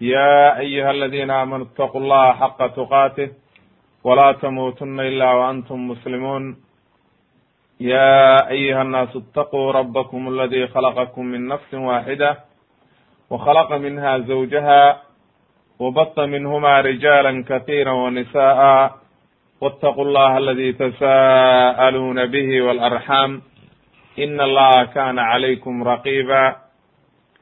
يا أيها الذين آمنوا اتقوا الله حق تقاته ولا تموتن إلا وأنتم مسلمون يا أيها الناس اتقوا ربكم الذي خلقكم من نفس واحدة وخلق منها زوجها وبط منهما رجالا كثيرا ونساء واتقوا الله الذي تساءلون به والأرحام إن الله كان عليكم رقيبا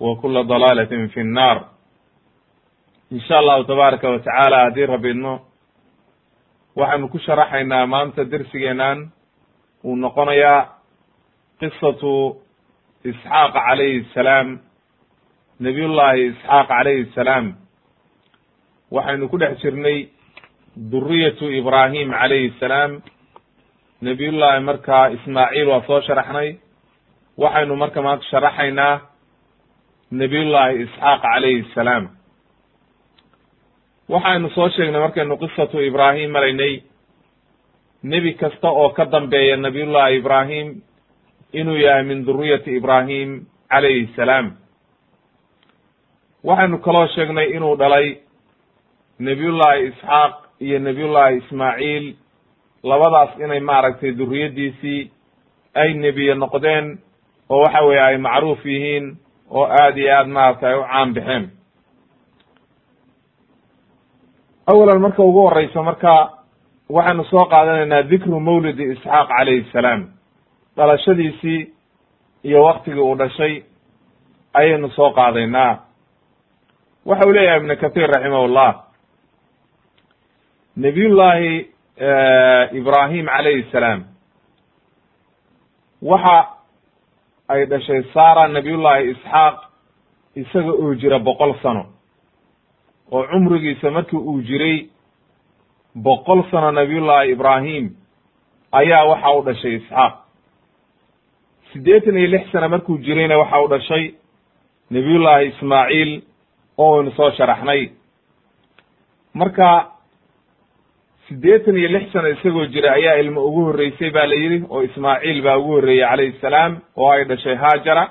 wa kula dalaalatin fi nnaar. Insha allahu tabaaraka wa tacaala haddii rabidno waxaanu ku sharaxaynaa maanta dersigeenan uu noqonayaa qisatu isxaaq calayhi salaam nabiyullaahi isxaaq calayhi salaam. Waxaynu ku dhex jirnay duriyatu ibraahim calayhi salaam. Nabiyullaahi markaa ismaaciil waa soo sharaxnay. Waxaynu marka maanta sharaxaynaa nabiyullaahi isxaaq calayhi salaam. Waxaynu soo sheegnay markaynu qisatu ibraahim maraynay nebi kasta oo ka dambeeya nabiyullaahi ibraahim inuu yahay min duriyati ibraahim calayhi salaam. Waxaynu kaloo sheegnay inuu dhalay nebiyullaahi isxaaq iyo nebiyullaahi ismaaciil. Labadaas inay maaragtay duriyaddiisii ay nebiye noqdeen oo waxa weeye ay macruuf yihiin oo aad iyo aad maaragtay ay u caan baxeen awalan marka ugu horeyso marka waxaynu soo qaadanaynaa dikru mawlidi isxaaq calayhi salaam. Dhalashadiisii iyo waktigii uu dhashay ayaynu soo qaadaynaa waxa uu leeyahay ibnu kathir raximahullah. Nabiyullaahi ibrahim calayhi salaam. Waxa ay dhashay sara nabiyullaahi isxaaq isaga oo jira boqol sano. Oo cumrigiisa markii uu jiray boqol sano nabiyullaahi ibraahim ayaa waxa u dhashay isxaaq. Siddeetan iyo lix sano markuu jirayna waxa u dhashay nabiyullaahi ismaaciil oo aynu soo sharaxnay. Marka siddeetan iyo lix sano isagoo jira ayaa ilmo ugu horreysay ba la yidhi oo ismaaciil baa ugu horreeyey calayhi salaam oo ay dhashay haajara.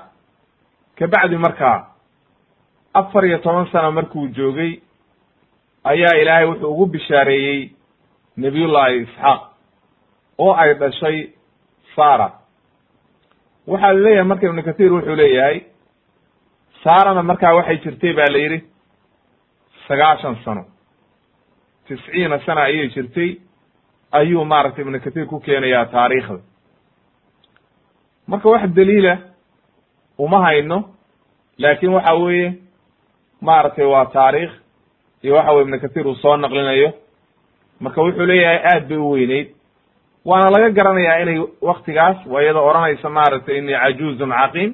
Kabacdi markaa afar iyo toban sano markuu joogay ayaa ilaahay wuxuu ugu bishaareeyey nebiyullaahi isxaaq oo ay dhashay sara waxaa leeyahay marka ibnu kathiir wuxuu leeyahay saarana markaa waxay jirtay ba la yidhi sagaashan sano tisciina sana ayay jirtay ayuu maaragtay ibnu kathiir ku keenayaa taariikhda marka wax daliila uma hayno laakin waxa weeye maaragtay waa taariikh iyo waxa weye ibnu kathiir uu soo naqlinayo marka wuxuu leeyahay aad bay u weyneyd waana laga garanayaa inay waktigaas waa iyadoo odhanaysa maaragtay inii cajuuzun caqiim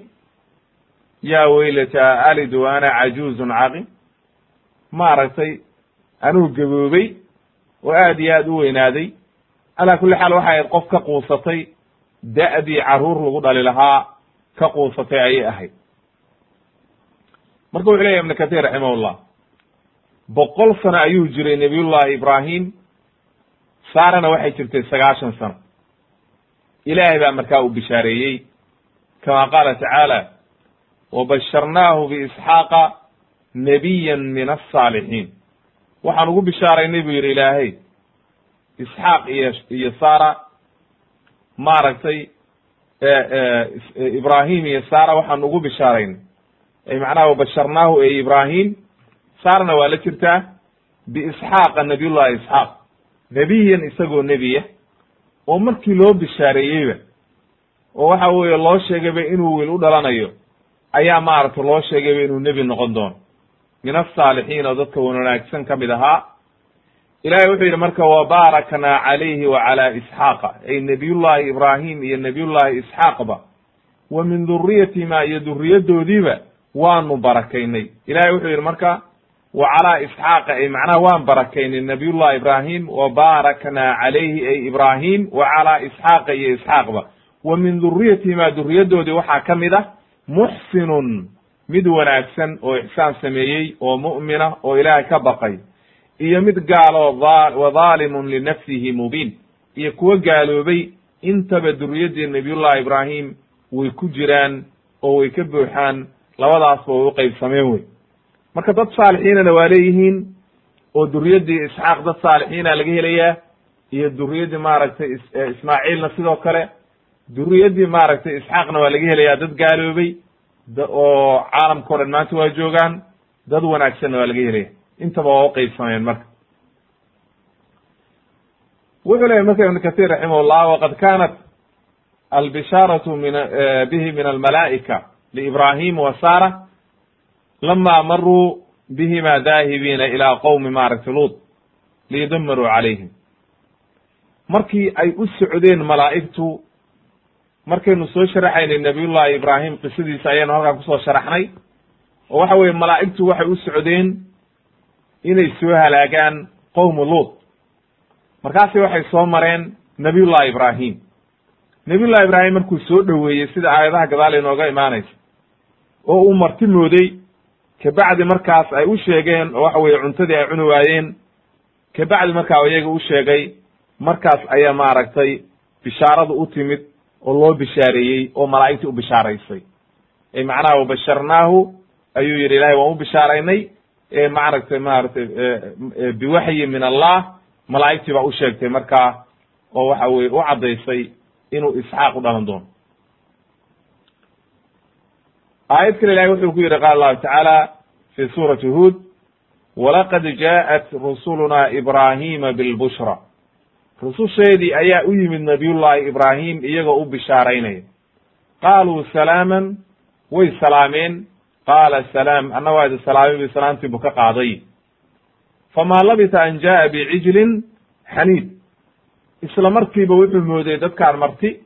yaa weylata alidu ana cajuuzun caqiim maaragtay anuu gaboobay oo aad iyo aad u weynaaday. Calaa kulli xaal waxay ahayd qof ka quusatay da'dii carruur lagu dhali lahaa ka quusatay ayay ahayd. Marka wuxuu leyahy ibnu kathir raximahullah boqol sano ayuu jiray nabiyullahi ibraahim saarana waxay jirtay sagaashan sano. Ilaahay baa markaa uu bishaareeyey kama qaala tacaala wabasharnaahu biisxaaqa nabiya min asaalixiin waxaan ugu bishaaraynay buu yidhi ilaahay isxaaq iyo iyo sara maaragtay ibrahim iyo sara waxaan ugu bishaaraynay ay macnaha wabasharnaahu e ibrahim saarna waa la jirtaa biisxaaqa nabiyullahi isxaaq. Nebiyan isagoo nebiya. Oo markii loo bishaareeyeyba oo waxa weeye loo sheegayba inuu wiil u dhalanayo ayaa maaragtay loo sheegayba inuu nebi noqon doono min asaalixiin oo dadka wanaagsan ka mid ahaa. Ilahay wuxuu yidhi marka wabaaraknaa calayhi wa calaa isxaaqa. Ay nebiyullahi ibraahim iyo nebiyullahi isxaaqba wa min duriyatihima iyo duriyadoodiiba waanu barakaynay. Ilahay wuxuu yidhi marka wa calaa isxaaqa ay macnaha waan barakaynay nabiyullahi ibraahim wa baaraknaa calayhi ay ibraahim wa calaa isxaaqa iyo isxaaqba wa min duriyatihima duriyadoodii waxaa ka mid ah muxsinun mid wanaagsan oo ixsaan sameeyey oo mu'mina oo ilaahay ka baqay iyo mid gaalo wa dhaalimun linafsihi mubiin iyo kuwo gaaloobay intaba duriyaddii nabiyullahi ibraahim way ku jiraan oo way ka buuxaan labadaasba way u qaybsameen wey marka dad saalixiinana waa leeyihiin oo duriyaddii isxaaq dad saalixiina laga helayaa iyo duriyaddii maaragtay ismaaciilna sidoo kale duriyaddii maaragtay isxaaqna waa laga helayaa dad gaaloobay oo caalamka o dhan maanta waa joogaan dad wanaagsanna waa laga helaya intaba waa u qeybsameen marka. Wuxuu leeyay marka ibn katir raximahullah waqad kanat albishaaratu min bihi min almalaa'ika liibrahim wa sara lama maruu bihima daahibiina ilaa qowmi maaragtay luud liyudamiruu calayhim. Markii ay u socdeen malaa'igtu markaynu soo sharaxaynay nabiyullahi ibraahim qisadiisa ayaanu halkaan ku soo sharaxnay. Oo waxa weeye malaa'igtu waxay u socdeen inay soo halaagaan qowmu luud markaasi waxay soo mareen nabiyullahi ibraahim. Nabiyullahi ibraahim markuu soo dhoweeyey sida aayadaha gadaal inooga imaanaysa oo uu marti mooday kabacdi markaas ay u sheegeen oo waxa weeye cuntadii ay cuni waayeen kabacdi markaa iyaga u sheegay markaas ayaa maaragtay bishaaradu u timid oo loo bishaareeyey oo malaa'igtii u bishaaraysay. Ay macnaha wabasharnaahu ayuu yidhi ilahay waan u bishaaraynay. Maaragtay maaragtay biwaxyi min allah malaa'igtii baa u sheegtay markaa oo waxa weye u caddaysay inuu isxaaq u dhalan doono. Aayad kale ilahay wuxuu ku yidhi qaala allahu tacaala fi suurati huod walaqad jaءat rusuluna ibrahima bilbushra rususheedii ayaa u yimid nabiyullahi ibraahim iyagoo u bishaaraynaya qaaluu salaaman way salaameen. Qaala salaam anna waa idi salaamay bi salaamtii buu ka qaaday. Famaa labisa an jaa'a bicijlin xaniid isla markiiba wuxuu moodey dadkaan marti.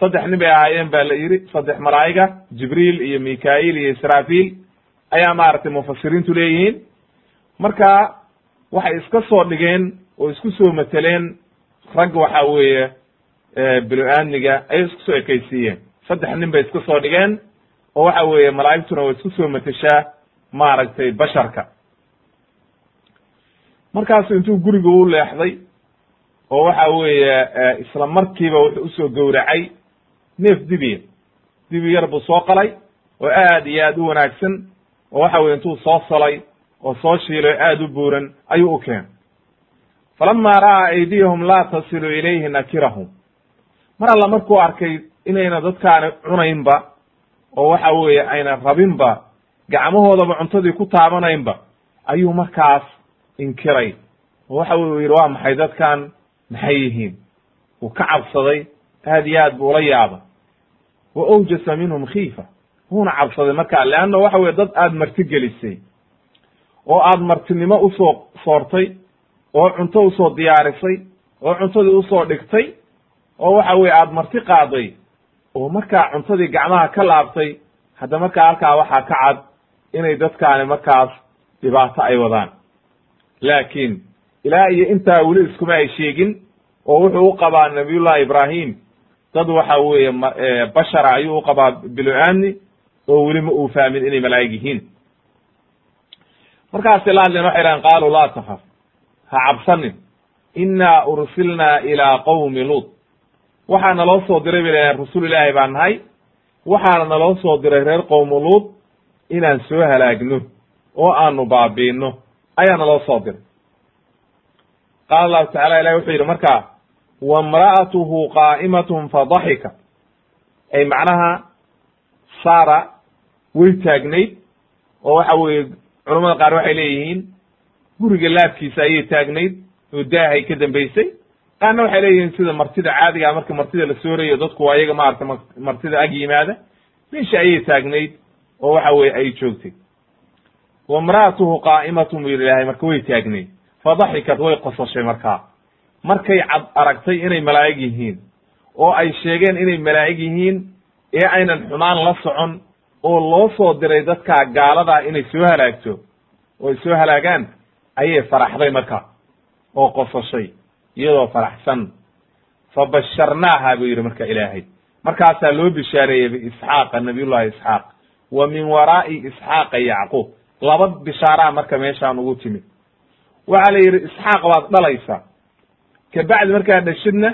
Saddex nin bay ahaayeen ba la yidhi saddex malaa'iga jibriil iyo mikail iyo israafiil ayaa maaragtay mufasiriintu leeyihiin. Marka waxay iska soo dhigeen oo isku soo mateleen rag waxa weeye bilo-aadmiga ayay isku soo ekaysiiyeen. Saddex nin bay iska soo dhigeen oo waxa weeye malaa'igtuna way isku soo mateshaa maaragtay basharka. Markaasu intuu guriga u leexday oo waxa weeye isla markiiba wuxuu u soo gowracay neef dibiya dibi yar buu soo qalay oo aad iyo aad u wanaagsan oo waxa weye intuu soo solay oo soo shiilay oo aad u buuran ayuu u keenay falama ra'aa aydiyahum laa tasilu ilayhi nakirahum mar alla markuu arkay inayna dadkaani cunaynba oo waxa weeye ayna rabinba gacmahoodaba cuntadii ku taabanaynba ayuu markaas inkiray. oo waxa weye yidhi waa maxay dadkan maxay yihiin? Wuu ka cabsaday aad iyo aad buu ula yaaba wa awjasa minhum khiifa. Wuuna cabsaday marka leanna waxa weye dad aad marti gelisay oo aad martinimo u soo soortay oo cunto u soo diyaarisay oo cuntadii u soo dhigtay oo waxa weye aad marti qaaday oo markaa cuntadii gacmaha ka laabtay hadda markaa halkaa waxaa ka cad inay dadkaani markaas dhibaato ay wadaan. Laakiin ilaa iyo intaa weli iskuma ay sheegin oo wuxuu u qabaa nabiyullahi ibraahim dad waxa weeye bashara ayuu u qabaa bilo-aani oo weli ma uu fahmin inay malaa'ig yihiin. Markaasay la hadleen waxay dhahen qaaluu laa takaf ha cabsanin. Innaa ursilnaa ilaa qowmi luut waxaa naloo soo diray bay leeyahen rasul ilaahi baan nahay. Waxaana naloo soo diray reer qowmu luut inaan soo halaagno oo aanu baabiinno. Ayaa naloo soo diray. Qaala allahu tacala ilahi wuxuu yidhi markaa wamra'atuhu qaa'imatun fadaxika ay macnaha saara way taagnayd oo waxa weeye culamada qaar waxay leeyihiin guriga laabkiisa ayay taagnayd oo daahay ka dambaysay qaarna waxay leeyihiin sida martida caadigaa marka martida la soorayo dadku waa iyaga maarata martida ag yimaada. Meesha ayay taagnayd oo waxa weye ay joogtay. Wa imra'atuhu qaa'imatun buu yidhi ilaahay marka way taagnayd. Fadaxikat way qosashay markaa. Markay cad aragtay inay malaa'ig yihiin oo ay sheegeen inay malaa'ig yihiin ee aynan xumaan la socon oo loo soo diray dadkaa gaaladaa inay soo halaagto oo ay soo halaagaan ayay faraxday marka oo qosashay iyadoo faraxsan. Fa basharnaaha buu yidhi marka ilaahay. Markaasaa loo bishaareeyey biisxaaqa nabiyullahi isxaaq. Wa min waraa'i isxaaqa yacquub. Laba bishaaraa marka meeshaan ugu timid. Waxaa la yidhi isxaaq baad dhalaysaa kabacdi markaad dhashidna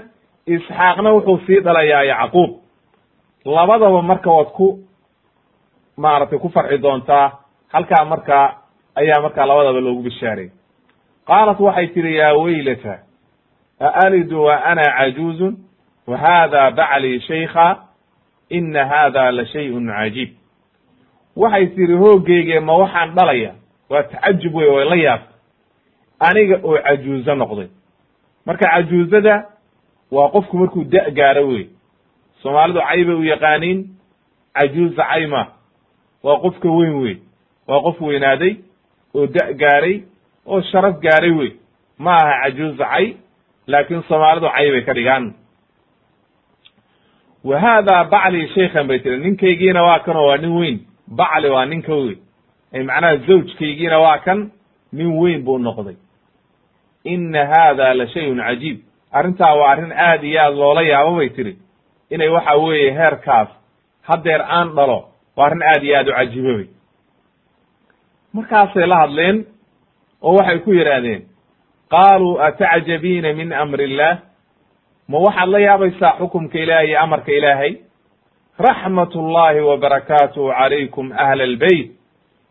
isxaaqna wuxuu sii dhalayaa yacquub. Labadaba marka waad ku maaragtay ku farxi doontaa halkaa markaa ayaa markaa labadaba loogu bishaaray. Qaalat waxay tihi yaa weylata aalidu wa ana cajuuzun wa hada baclii shaykha ina hada la shayun cajiib. Waxay tihi hoogeyge ma waxaan dhalaya? Waa tacajub wey way la yaabta aniga oo cajuuzo noqday. Marka cajuuzada waa qofku markuu da' gaaro wey soomaalidu cay bay u yaqaaniin cajuuza cayma waa qofka weyn wey waa qof weynaaday oo da' gaaray oo sharaf gaaray wey. Ma aha cajuuza cay laakiin soomaalidu cay bay ka dhigaan. Wa haada bacli shaykhan bay tiri ninkaygiina waa kan oo waa nin weyn. Bacli waa ninka wey. Macnaha zawjkaygiina waa kan nin weyn buu noqday. Ina haada la shayun cajiib. Arrintaa waa arrin aad iyo aad loola yaabo bay tiri inay waxa weeye heerkaas haddeer aan dhalo waa arrin aad iyo aad u cajiibobay markaasay la hadleen oo waxay ku yidhaahdeen qaaluu atacjabiina min amri illaah ma waxaad la yaabaysaa xukumka ilaahay iyo amarka ilaahay? Raxmat ullahi wa barakaatuhu calaykum ahla albeyt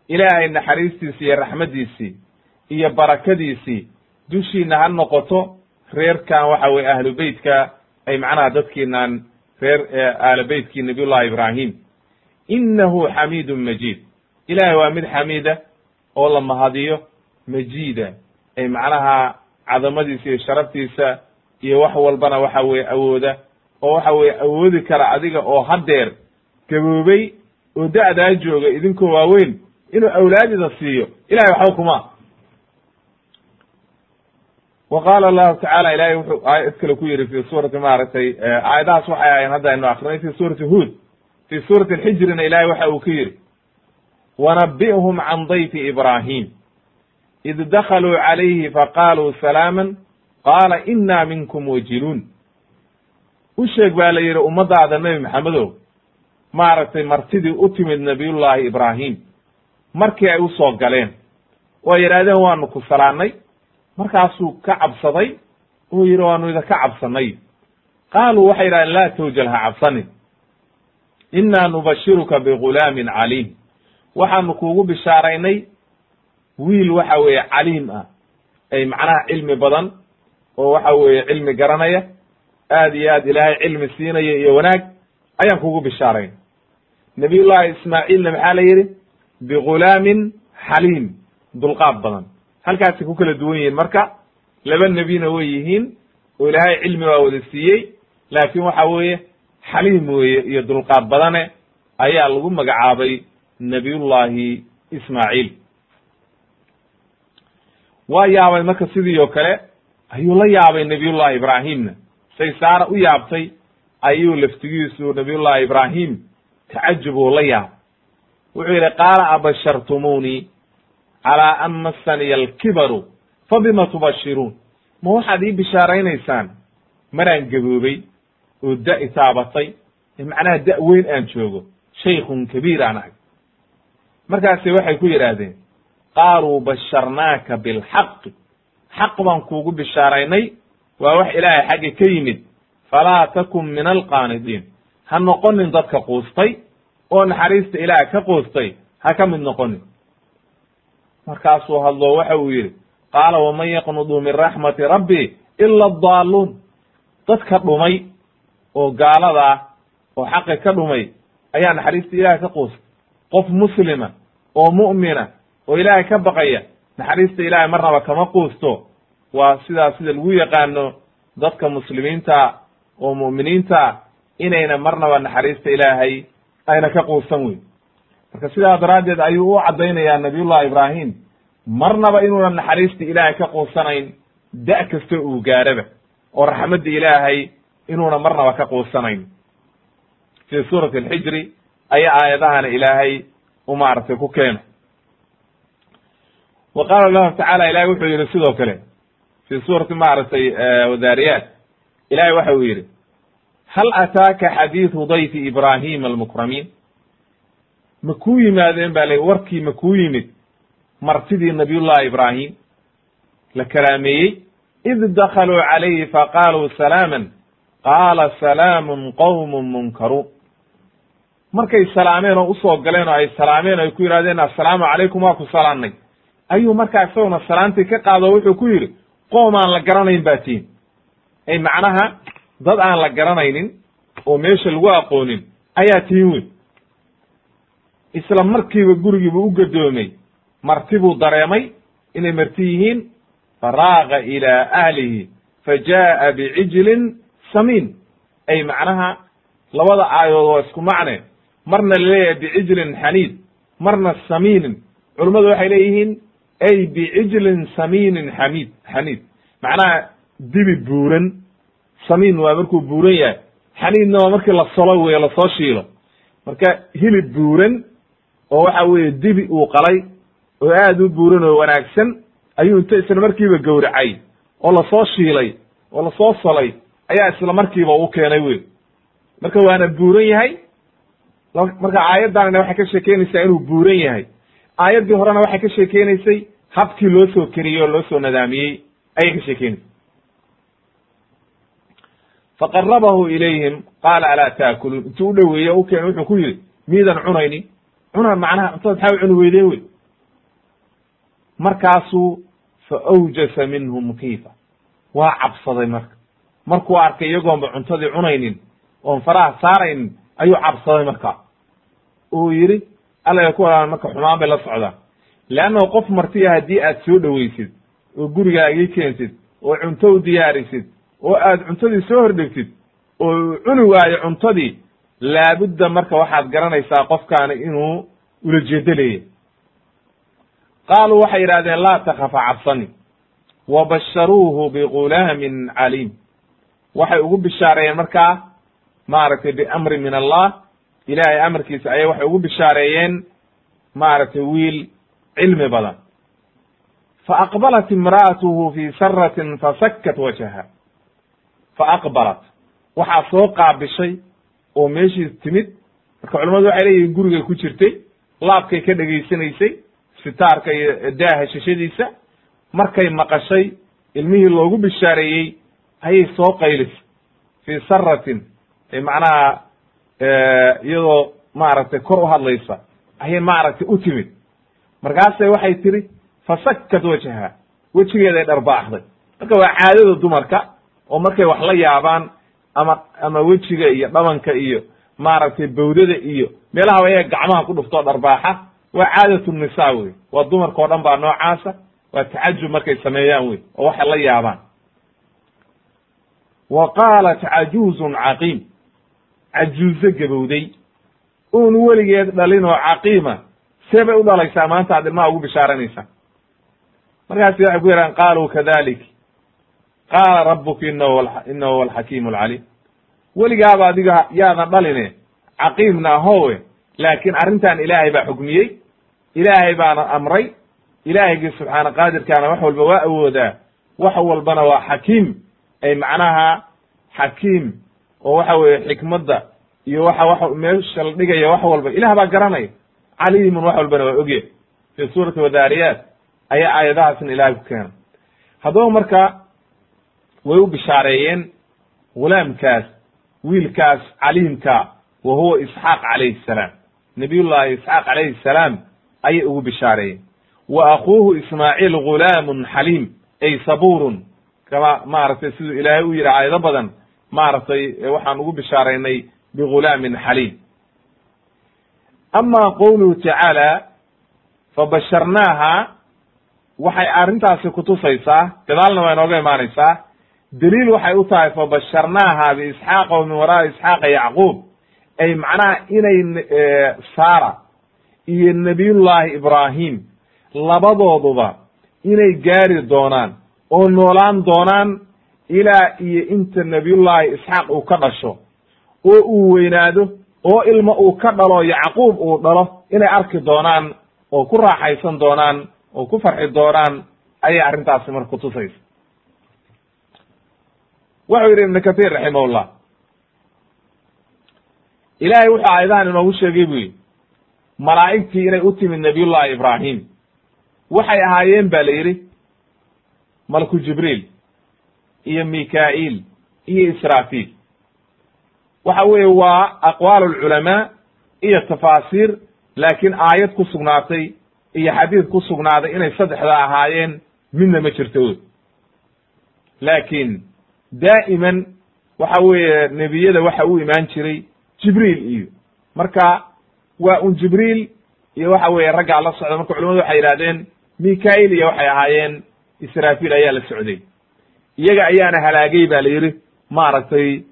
ilaahay naxariistiisii iyo raxmaddiisii iyo barakadiisii dushiina ha noqoto reerkan waxa weye ahlu beytka ay macnaha dadkiinan reer aala beytkii nabiy llahi ibraahim. Inahu xamiidun majiid. Ilahay waa mid xamiida oo la mahadiyo majiida ay macnaha cadamadiisa iyo sharaftiisa iyo wax walbana waxa weye awooda oo waxa weye awoodi kara adiga oo haddeer gaboobay oo da'daa jooga idinkoo waaweyn inuu awlaadida siiyo. Ilahay waxba kuma wa qaala allahu tacala ilahay wuxuu aayad kale ku yidhi fi suurati maaragtay aayadahaas waxay ahayn hadda aynu akrinay fi suurati huod fi suurati alxijrina ilahay waxa uu ka yidhi wanabi'hum can dayfi ibraahim id dakaluu calayhi faqaaluu salaaman qaala ina minkum wajiluun u sheeg baa la yidhi ummadaada nebi maxamedow maaragtay martidii u timid nabiyullaahi ibraahim markii ay u soo galeen waa yidhahdeen waanu ku salaannay markaasuu ka cabsaday oo yidhi waanu idinka cabsanay qaaluu waxay yidhahdeen laa tawjal ha cabsanin innaa nubashiruka bigulaamin caliim waxaanu kuugu bishaaraynay wiil waxa weeye caliim ah. Ay macnaha cilmi badan oo waxa weeye cilmi garanaya aad iyo aad ilaahay cilmi siinaya iyo wanaag ayaan kugu bishaarayn. Nabiyullaahi ismaaciilna maxaa la yidhi? Bigulaamin xaliim. Dulqaad badan. Halkaasay ku kala duwan yihiin marka laba nebina way yihiin oo ilaahay cilmi waa wada siiyey laakiin waxa weeye xaliim weeye iyo dulqaad badane ayaa lagu magacaabay nabiyullaahi ismaaciil waa yaabay marka sidii oo kale ayuu la yaabay nabiyullahi ibraahimna say saara u yaabtay ayuu laftigiisu nabiyullahi ibraahim tacajub uu la yaabay wuxuu yidhi qaala abashartumuunii calaa an massaniya alkibaru fabima tubashiruun? Ma waxaad ii bishaaraynaysaan? Maraan gaboobay oo da itaabatay macnaha da' weyn aan joogo. Shaykun kabiir aan ahay markaase waxay ku yidhaahdeen qaaluu basharnaaka bilxaqi xaq baan kuugu bishaaraynay waa wax ilaahay xagga ka yimid. Falaa takun min alqaanidiin. Ha noqonin dadka quustay oo naxariista ilaah ka quustay ha ka mid noqonin. Markaasuu hadlo waxa uu yidhi qaala waman yaqnudu min raxmati rabbi ila adaaluun dadka dhumay oo gaalada ah oo xaqi ka dhumay ayaa naxariista ilaah ka quustay qof muslima oo mu'mina oo ilaahay ka baqaya naxariista ilaahay marnaba kama quusto. Waa sidaa sida lagu yaqaano dadka muslimiinta oo mu'miniinta inayna marnaba naxariista ilaahay ayna ka quusan weyn. Marka sidaa daraaddeed ayuu u caddaynayaa nabiyullahi ibraahim marnaba inuuna naxariista ilaahay ka quusanayn da' kasta uu gaaraba oo raxmadda ilaahay inuuna marnaba ka quusanayn fi suurati alxijri ayaa aayadahana ilaahay u maaragtay ku keena wa qaala lahu tacala ilahay wuxuu yidhi sidoo kale fi suurati maaragtay wadaariyaat ilahay waxa uu yidhi hal ataaka xadiidu dayfi ibraahima almukramiin ma kuu yimaadeen ba le warkii ma kuu yimid martidii nabiyullahi ibraahim? La karaameeyey? Id dakaluu calayhi faqaaluu salaaman. Qaala salaamun qowmun munkaruun markay salaameen oo u soo galeen oo ay salaameen ay ku yidhahdeen assalaamu calaykum waa ku salaannay ayuu markaa isaguna salaantii ka qaado wuxuu ku yidhi qoom aan la garanayn baa tihin. Ay macnaha dad aan la garanaynin oo meesha lagu aqoonin ayaa tihin weyn. Isla markiiba gurigiibu u gadoomay marti buu dareemay inay marti yihiin faraaqa ilaa ahlihi fa jaa'a bicijlin samiin. Ay macnaha labada aayadood waa isku macne marna la leeyahay bicijlin xaniid marna samiinin. Culummadu waxay leeyihiin ay bicijlin samiinin xamiid xaniid. Macnaha dibi buuran. Samiin waa markuu buuran yahay. Xaniidna waa markii la solo weyo la soo shiilo. Marka hilib buuran oo waxa weeye dibi uu qalay oo aad u buuran oo wanaagsan ayuu inta isla markiiba gowracay oo la soo shiilay oo la soo solay ayaa isla markiiba u keenay wey marka waana buuran yahay marka aayaddanina waxay ka sheekeynaysaa inuu buuran yahay. Aayaddii horena waxay ka sheekeynaysay habkii loo soo keriyey oo loo soo nadaamiyey ayay ka sheekeynaysa faqarabahu ilayhim qaala alaa taakuluun. Intuu u dhoweeye u keenay wuxuu ku yidhi miidan cunayni. Cuna macnaha cuntada maxaa u cuni weydeen wey? Markaasuu fa awjasa minhum kiifa waa cabsaday marka. Markuu arkay iyagoonba cuntadii cunaynin oon faraha saaraynin ayuu cabsaday marka uu yidhi alla ku walaan marka xumaan bay la socdaan leannahu qof martiya haddii aad soo dhoweysid oo gurigaagii keentid oo cunto u diyaarisid oo aad cuntadii soo hordhigtid oo cuni waayo cuntadii laabudda marka waxaad garanaysaa qofkaani inuu ulajeedo leeyahy qaaluu waxay yidhahdeen laa takafa cabsani wa basharuuhu bigulaamin caliim. Waxay ugu bishaareeyeen markaa maaragtay biamri min allah ilaahay amarkiisa ayay waxay ugu bishaareeyeen maaragtay wiil cilmi badan. Fa aqbalat imra'atuhu fi saratin fasakkat wajhaha. Fa aqbalat. Waxaa soo qaabishay oo meeshii timid marka culamadu waxay leeyihiin gurigay ku jirtay laabkay ka dhegaysanaysay sitaarka iyo daaha shashadiisa markay maqashay ilmihii loogu bishaareeyey ayay soo qaylisay. Fii saratin macnaha iyadoo maaragtay kor u hadlaysa ayay maaragtay u timid. Markaasay waxay tiri fasakkat wajhaha. Wejigeeday dharbaaxday marka waa caadada dumarka oo markay wax la yaabaan ama ama wejiga iyo dhabanka iyo maaragtay bawdada iyo meelaha ayaga gacmaha ku dhuftoo dharbaaxa waa caadatu nisa wey waa dumarka o dhan baa noocaasa waa tacajub markay sameeyaan wey oo waxay la yaabaan. Wa qaalat cajuuzun caqiim cajuuzo gabowday. Uun weligeed dhalin oo caqiima see bay u dhalaysaa maanta ad ilmaha ugu bishaaranaysaa markaasi waxay ku yidhahan qaaluu kadalik. Qaala rabuka inahu alxakiimu alcaliim. Weligaaba adiga yaadan dhaline caqiimna ahowe laakiin arrintan ilaahay baa xukmiyey ilaahay baana amray ilaahaygi subxaana qaadirkaana wax walba waa awoodaa wax walbana waa xakiim ay macnaha xakiim oo waxa weeye xikmadda iyo waxa wa meesha la dhigaya wax walba. Ilah baa garanaya caliimun wax walbana waa ogya fi suurati wadaariyaat ayaa aayadahaasna ilaahay ku keena haddaba marka way u bishaareeyeen gulaamkaas wiilkaas caliimka wa huwa isxaaq calayhi salaam. Nabiyullahi isxaaq calayhi salaam ayay ugu bishaareeyeen. Wa akuuhu ismaaciil gulaamun xaliim ay sabuurun. Kama maaragtay siduu ilaahay u yidhi aayado badan maaragtay waxaan ugu bishaaraynay bigulaamin xaliim ama qowluhu tacaala fabasharnaaha waxay arrintaasi kutusaysaa gadaalna waa inooga imaanaysaa daliil waxay u tahay fabasharnaaha biisxaaqa wa min isxaaqa yacquub ay macnaha inay sara iyo nabiyullaahi ibraahim labadooduba inay gaari doonaan oo noolaan doonaan ilaa iyo inta nabiyullaahi isxaaq uu ka dhasho oo uu weynaado oo ilmo uu ka dhalo yacquub uu dhalo inay arki doonaan oo ku raaxaysan doonaan oo ku farxi doonaan ayay arrintaasi marka kutusaysa wuxuu yidhi ibnu kathir raximahullah ilaahay wuxuu aayadahan inoogu sheegay bu yidhi malaa'igtii inay u timid nabiyullahi ibraahim waxay ahaayeen ba la yidhi malku jibriil iyo mika'il iyo israafiil. Waxa weeye waa aqwaal alculamaa iyo tafaasiir laakiin aayad ku sugnaatay iyo xadiid ku sugnaaday inay saddexda ahaayeen midna ma jirto. Laakiin daa'iman waxa weeye nebiyada waxa u imaan jiray jibriil iyo. Marka waa un jibriil iyo waxa weeye raggaa la socda marka culamadu waxay yidhahdeen mika'il iyo waxay ahaayeen israafiil ayaa la socday iyaga ayaana halaagay ba la yidhi maaragtay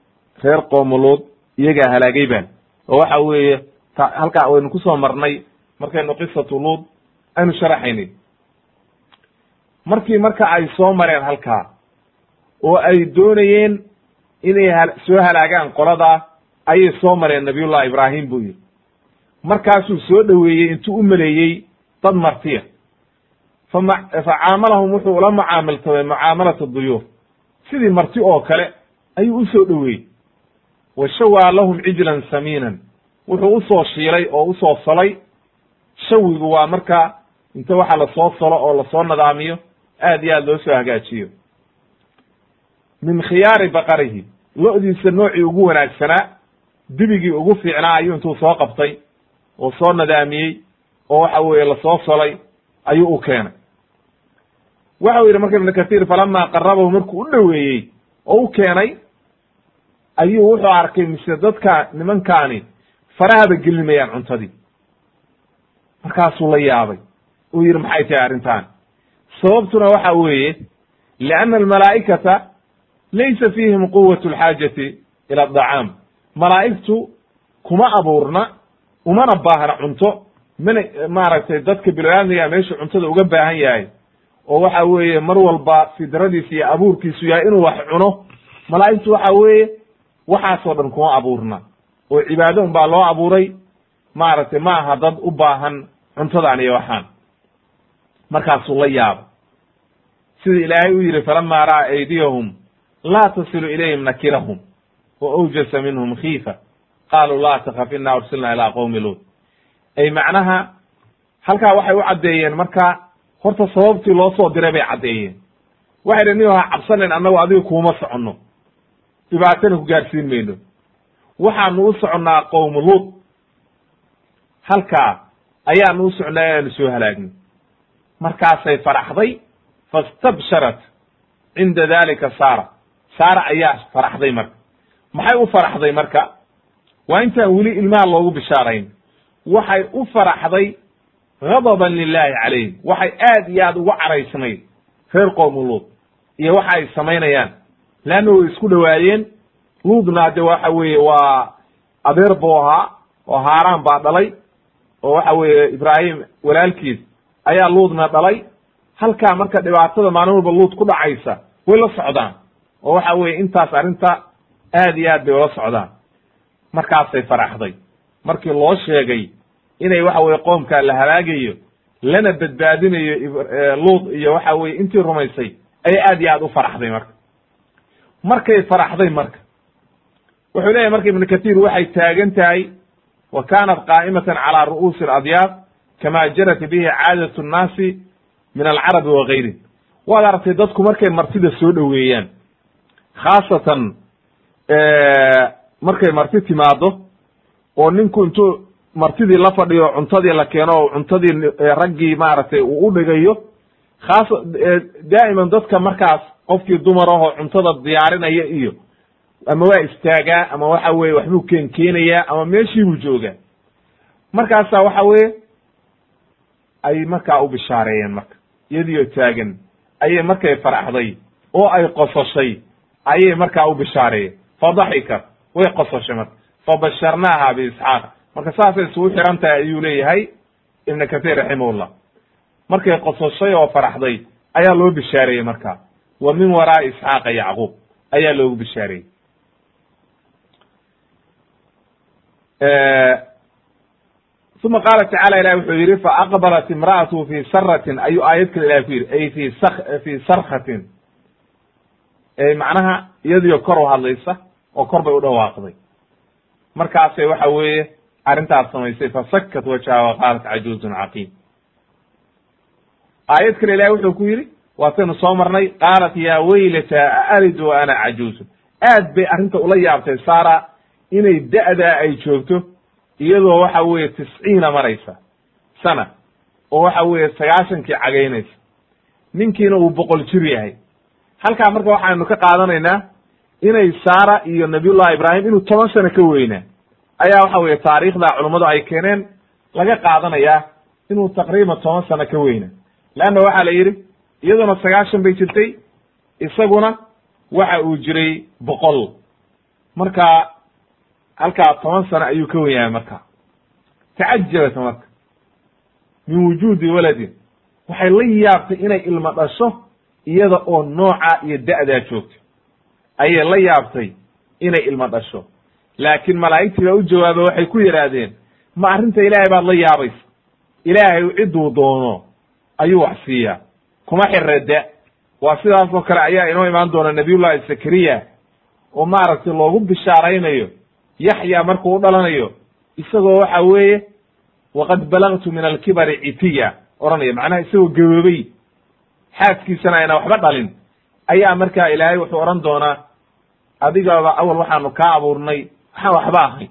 reer qoomuluud iyagaa halaagay baan. Oo waxa weeye halkaa waynu ku soo marnay markaynu qisatu luud aynu sharaxaynay. Markii marka ay soo mareen halkaa oo ay doonayeen inay soo halaagaan qoladaa ayay soo mareen nabiyullahi ibraahim buu yidhi. Markaasuu soo dhoweeyey intuu u maleeyey dad martiya. Fama facaamalahum wuxuu ula mucaamiltamay mucaamalata duyuur sidii marti oo kale ayuu u soo dhoweeyey. Wa shawaa lahum cijlan samiinan. Wuxuu u soo shiilay oo u soo solay shawigu waa marka inta waxa la soo solo oo la soo nadaamiyo aad iyo aad loo soo hagaajiyo. Min khiyaari baqarihi. Lo-diisa noocii ugu wanaagsanaa dibigii ugu fiicnaa ayuu intuu soo qabtay. Oo soo nadaamiyey oo waxa weeye la soo solay ayuu u keenay waxau yidhi marka ibnu kathiir falama qarabahu markuu u dhoweeyey oo u keenay ayuu wuxuu arkay mise dadka nimankaani farahaba gelimayaan cuntadii. Markaasuu la yaabay. Uu yidhi maxay tahay arrintan sababtuna waxa weeye lianna almalaa'ikata laysa fiihim quwatu alxaajati ila adacaam malaa'igtu kuma abuurna umana baahna cunto. Mana maaragtay dadka biloaadmiga meeshu cuntada uga baahan yahay oo waxa weeye mar walba fidradiisa iyo abuurkiisu yahay inuu wax cuno malaa'igtu waxa weeye waxaasoo dhan kuma abuurna oo cibaado un baa loo abuuray maaragtay ma aha dad u baahan cuntadan iyo waxaan. Markaasuu la yaaba sida ilaahay u yidhi falama ra'a aydiyahum laa tasilu ilayhim nakirahum wa awjasa minhum khiifa. Qaaluu laa takaf ina ursilna ilaa qowmi luud ay macnaha halkaa waxay u caddeeyeen marka horta sababtii loo soo diray bay caddeeyeen. Waxay dhi nin ha cabsanen annagu adiga kuuma soconno. Dhibaatana ku gaarsiin mayno. Waxaanu u soconnaa qowmu luud halkaa ayaanu u socnaa inaanu soo halaagno. Markaasay faraxday fastabsharat cinda dalika saara. Saara ayaa faraxday marka. Maxay u faraxday marka? Waa intaan weli ilmaha loogu bishaarayn. Waxay u faraxday gadaban lilahi calayhim. Waxay aad iyo aad uga caraysnayd reer qowmu luud iyo waxa ay samaynayaan. Leanna way isku dhowaayeen luudna de waxa weeye waa adeer buu ahaa oo haaraan baa dhalay oo waxa weeye ibraahim walaalkiis ayaa luudna dhalay. Halkaa marka dhibaatada maalin walba luud ku dhacaysa way la socdaan. Oo waxa weeye intaas arrinta aad iyo aad bay ula socdaan. Markaasay faraxday. Markii loo sheegay inay waxa weye qoomkaa la halaagayo lana badbaadinayo luud iyo waxa weye intii rumaysay ayay aad iyo aad u faraxday marka. Markay faraxday marka wuxuu leeyahy marka ibnu kathir waxay taagan tahay wa kanat qaa'imatan calaa ru'uusi aladyaab kama jarat bihi caadatu nnaasi min alcarabi wa gayri waad aragtay dadku markay martida soo dhoweeyaan khaasatan markay marti timaado oo ninku intuu martidii la fadhiyo cuntadii la keeno cuntadii raggii maaragtay uu u dhigayo khaas daa'iman dadka markaas qofkii dumar ahoo cuntada diyaarinaya iyo ama waa istaagaa ama waxa weye waxbuu keen keenayaa ama meeshii buu joogaa. Markaasaa waxa weye ay markaa u bishaareeyeen marka. Iyadiyo taagan ayay markay faraxday oo ay qososhay ayay markaa u bishaareeyeen fadaxikat way qososhay marka. Fabasharnaaha biisxaaq marka saasay isugu xiran tahay ayuu leeyahay ibn kathir raximahullah. Markay qososhay oo faraxday ayaa loo bishaareeyey marka. Wa min waraai isxaaqa yacquub ayaa loogu bishaareeyey. Uma qaala tacala ilahi wuxuu yidhi faaqbalat imra'atu fi saratin ayuu aayad kale ilahi ku yidhi ay fi sak fi sarkatin macnaha iyadiyo kor u hadlaysa oo kor bay u dhawaaqday. Markaasay waxa weeye arrintaas samaysay fasakat wajha wa qaalat cajuuzun caqiim aayad kale ilahi wuxuu ku yidhi waataynu soo marnay qaalat yaa weylata aalidu wa ana cajuuzun aad bay arrinta ula yaabtay sara inay da'daa ay joogto iyadoo waxa weeye tisciina maraysa sana oo waxa weeye sagaashankii cagaynaysa ninkiina uu boqol jir yahay. Halkaa marka waxaynu ka qaadanaynaa inay saara iyo nabiyullahi ibraahim inuu toban sano ka weynaa ayaa waxa weeye taariikhda culummadu ay keeneen laga qaadanayaa inuu taqriiban toban sano ka weyna. Leanna waxaa la yidhi iyaduna sagaashan bay jirtay isaguna waxa uu jiray boqol. Marka halkaa toban sano ayuu ka wen yahay marka. Tacajabat marka. Min wujuudi waladin. Waxay la yaabtay inay ilmo dhasho iyada oo nooca iyo da'daa joogto. Ayay la yaabtay inay ilmo dhasho laakiin malaa'igtii baa u jawaaba waxay ku yidhaahdeen ma arrinta ilaahay baad la yaabaysa. Ilaahay cidduu doono ayuu wax siiyaa kuma xirre da waa sidaas oo kale ayaa inoo imaan doona nabiyullahi zakariya oo maaragtay loogu bishaaraynayo yaxya markuu u dhalanayo isagoo waxa weeye waqad balagtu min alkibari citiya odhanaya macnaha isagoo gaboobey xaaskiisana ayna waxba dhalin. Ayaa markaa ilaahay wuxuu odhan doonaa adigaba awal waxaanu kaa abuurnay waxaan waxba ahayn.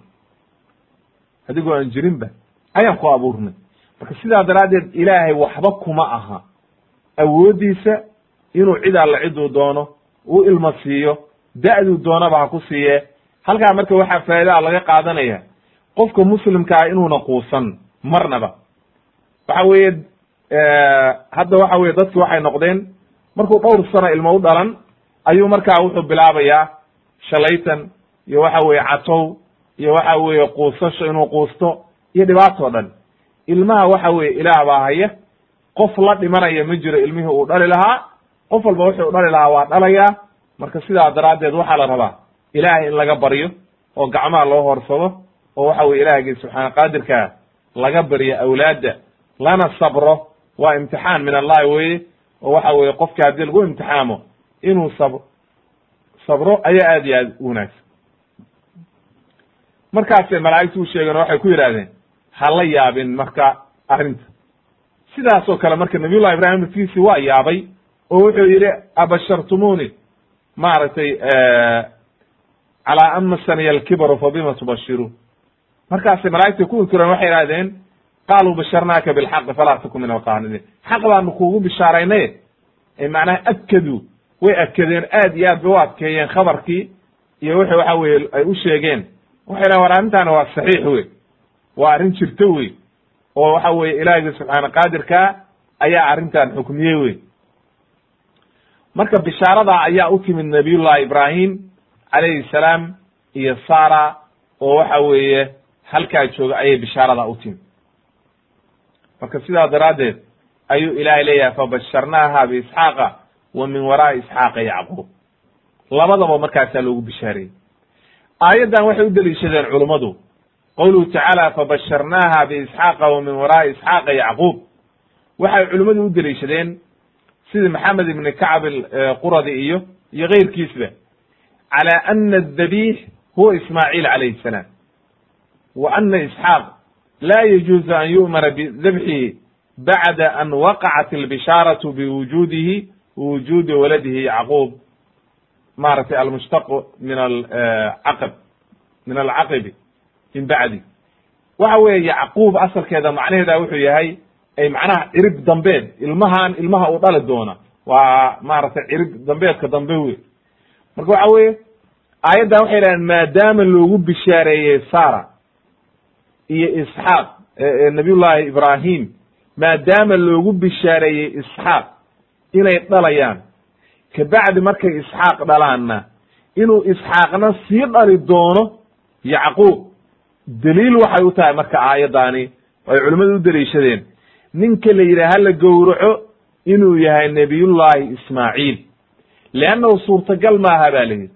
Adigoo aan jirinba ayaan ku abuurnay. Marka sidaa daraaddeed ilaahay waxba kuma aha. Awooddiisa inuu cid alla ciduu doono uu ilma siiyo da'duu doonaba ha ku siiye halkaa marka waxaa faa'idaa laga qaadanaya qofka muslimkaa inuuna quusan marnaba. Waxa weeye hadda waxa weye dadki waxay noqdeen markuu dhowr sano ilmo u dhalan ayuu markaa wuxuu bilaabayaa shalaytan iyo waxa weeye catow iyo waxa weeye quusasho inuu quusto iyo dhibaatoo dhan. Ilmaha waxa weeye ilaah baa haya. Qof la dhimanaya ma jiro ilmihii uu dhali lahaa. Qof walba wuxuu dhali lahaa waa dhalayaa. Marka sidaa daraaddeed waxaa la rabaa ilaahay in laga baryo oo gacmaha loo horsado oo waxa weye ilaahgii subxaana qaadirkaa laga baryo awlaadda lana sabro. Waa imtixaan min allahi weye oo waxa weye qofki haddii lagu imtixaamo inuu sab sabro ayaa aad iyo aad u wanaagsan markaasay u sheegeen oo waxay ku yidhahdeen ha la yaabin marka arrinta. Sidaasoo kale marka nabiyullahi ibrahim naftiisi waa yaabay oo wuxuu yidhi abashartumuni maaragtay calaa ama saniya alkibaru fabima tubashiruun. Markaasay malaa'igta ku inkireen waxay idhahdeen qaaluu basharnaaka bilxaqi falaa takun min alqaanidiin xaq baanu kuugu bishaaraynay macnaha adkaduu way adkadeen aad iyo aad bay u adkeeyeen khabarkii iyo wixii waxa weye ay u sheegeen waxay dhahen war arrintaani waa saxiix wey. Waa arrin jirto wey. Oo waxa weye ilaahiyga subxaana qaadirkaa ayaa arrintan xukmiyey wey. Marka bishaaradaa ayaa u timid nabiyullahi ibraahim calayhi salaam iyo sara oo waxa weeye halkaa jooga ayay bishaaradaa u timid. Marka sidaa daraaddeed ayuu ilaahay leeyahay fabasharnaaha biisxaaqa wa min waraai isxaaqa yacquub. Labadaba markaasaa loogu bishaareyey aayaddan waxay u deliishadeen culummadu qowluhu tacaala fabasharnaaha biisxaaqa wa min waraa'i isxaaqa yacquub. Waxay culimmadu u deliishadeen sidii maxamed ibni kacb quradi iyo iyo keyrkiisba calaa ana adabiix huwa ismaaciil calayhi salaam. Wa ana isxaaq laa yajuusu an yu'mana bidabxihi bacda an waqacat albishaaratu biwujuudihi wujuudi waladihi yacquub maaragtay almushtaq min alcaqb min alcaqibi min bacdi. Waxa weeye yacquub asalkeeda macnaheeda wuxuu yahay ay macnaha cirib dambeed ilmahan ilmaha uu dhali doona. Waa maaragtay cirib dambeedka dambe wey marka waxa weeye aayaddan waxay dhahdeen maadaama loogu bishaareeyey sara iyo isxaaq nabiyullahi ibrahim maadaama loogu bishaareeyey isxaaq inay dhalayaan kabacdi markay isxaaq dhalaanna inuu isxaaqna sii dhali doono yacquub. Daliil waxay u tahay marka aayaddaani ay culimmadu u daliishadeen. Ninka la yidhaha hala gowraco inuu yahay nebiyullaahi ismaaciil. Leannahu suurtagal maaha ba la yidhi.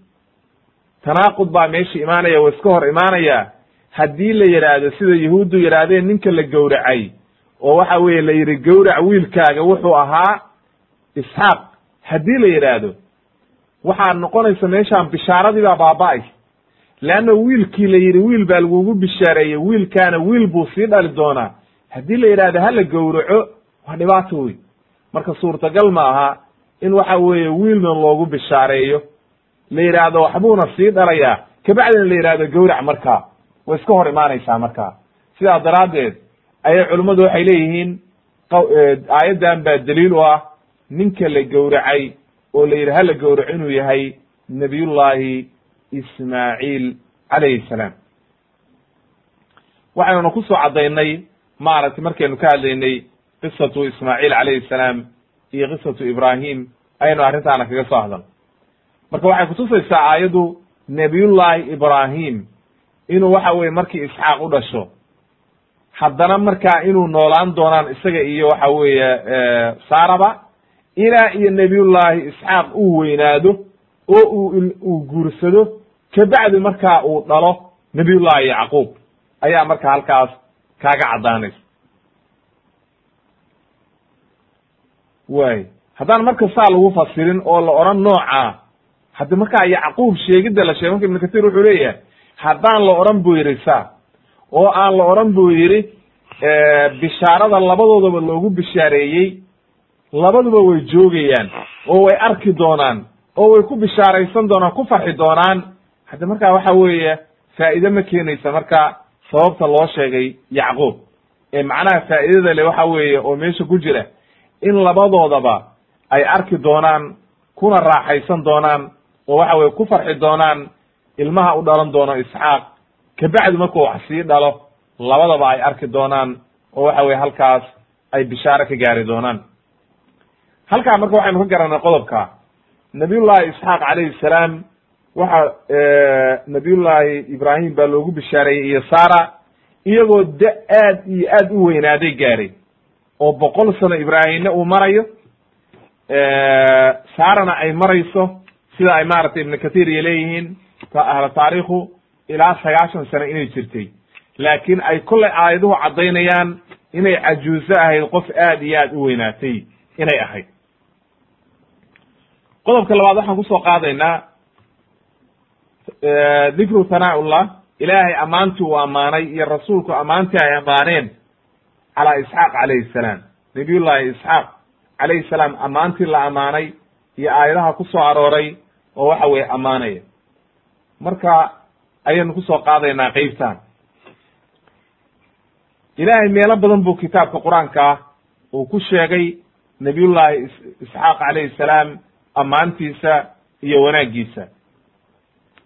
Tanaaqud baa meesha imaanaya wa iska hor imaanaya. Haddii la yidhaahdo sida yahuuddu yidhaahdeen ninka la gowracay oo waxa weeye la yidhi gowrac wiilkaaga wuxuu ahaa isxaaq haddii la yidhaahdo waxaa noqonaysa meeshaan bishaaradii baa baaba'aysa leanna wiilkii la yidhi wiil baa lagugu bishaareeyey wiilkaana wiil buu sii dhali doonaa. Haddii la yidhahdo hala gowraco waa dhibaato wey marka suurtagal ma aha in waxa weeye wiilna loogu bishaareeyo. La yidhaahdo waxbuuna sii dhalayaa. Kabacdina la yidhahdo gowrac markaa way iska hor imaanaysaa markaa sidaa daraaddeed ayay culimmadu waxay leeyihiin aayaddan baa daliil u ah ninka la gowracay oo la yidhi hala gowraco inuu yahay nabiyullaahi ismaaciil calayhi salaam. Waxaynuna ku soo caddaynay maaragtay markaynu ka hadlaynay qisatu ismaaciil calayhi salaam iyo qisatu ibraahim ayaynu arrintaana kaga soo hadal marka waxay kutusaysaa aayaddu nebiyullaahi ibraahim inuu waxa weye markii isxaaq u dhasho haddana markaa inuu noolaan doonaan isaga iyo waxa weeye saaraba ilaa iyo nebiyullaahi isxaaq uu weynaado oo uu uu guursado kabacdi markaa uu dhalo nebiyullaahi yacquub. Ayaa marka halkaas kaaga caddaanaysa. Way haddaan marka saa lagu fasirin oo la odhan noocaa haddi markaa yacquub sheegidda la sheegay marka ibnu katiir wuxuu leeyahay haddaan la odhan buu yidhi saa oo aan la odhan buu yidhi bishaarada labadoodaba loogu bishaareeyey labaduba way joogayaan oo way arki doonaan oo way ku bishaaraysan doonaan ku farxi doonaan. Haddi markaa waxa weeye faa'iide ma keenaysa marka sababta loo sheegay yacquub. Ee macnaha faa'idada le waxa weeye oo meesha ku jira in labadoodaba ay arki doonaan kuna raaxaysan doonaan oo waxa weye ku farxi doonaan ilmaha u dhalan doono isxaaq. Kabacdi markuu wax sii dhalo labadaba ay arki doonaan oo waxa weye halkaas ay bishaare ka gaari doonaan halkaa marka waxaynu ka garanay qodobka. Nabiyullaahi isxaaq calayhi salaam waxa nabiyullaahi ibraahim baa loogu bishaareeyey iyo sara iyagoo da aad iyo aad u weynaaday gaaray. Oo boqol sano ibraahimna uu marayo sarana ay marayso sida ay maaragtay ibnu kathir iyo leeyihiin ahla taariikhu ilaa sagaashan sano inay jirtay. Laakiin ay kollay aayaduhu caddaynayaan inay cajuuso ahayd qof aad iyo aad u weynaatay inay ahayd qodobka labaad waxaan ku soo qaadaynaa dikru thanaaullah ilaahay ammaantii uu ammaanay iyo rasuulku ammaantii ay ammaaneen calaa isxaaq calayhi salaam. Nabiyullaahi isxaaq calayhi salaam ammaantii la ammaanay iyo aayadaha ku soo arooray oo waxa weeye ammaanaya. Marka ayaynu ku soo qaadaynaa qeybtan. Ilaahay meelo badan buu kitaabka qur'aanka uu ku sheegay. Nabiyullaahi isxaaq calayhi salaam ammaantiisa iyo wanaaggiisa.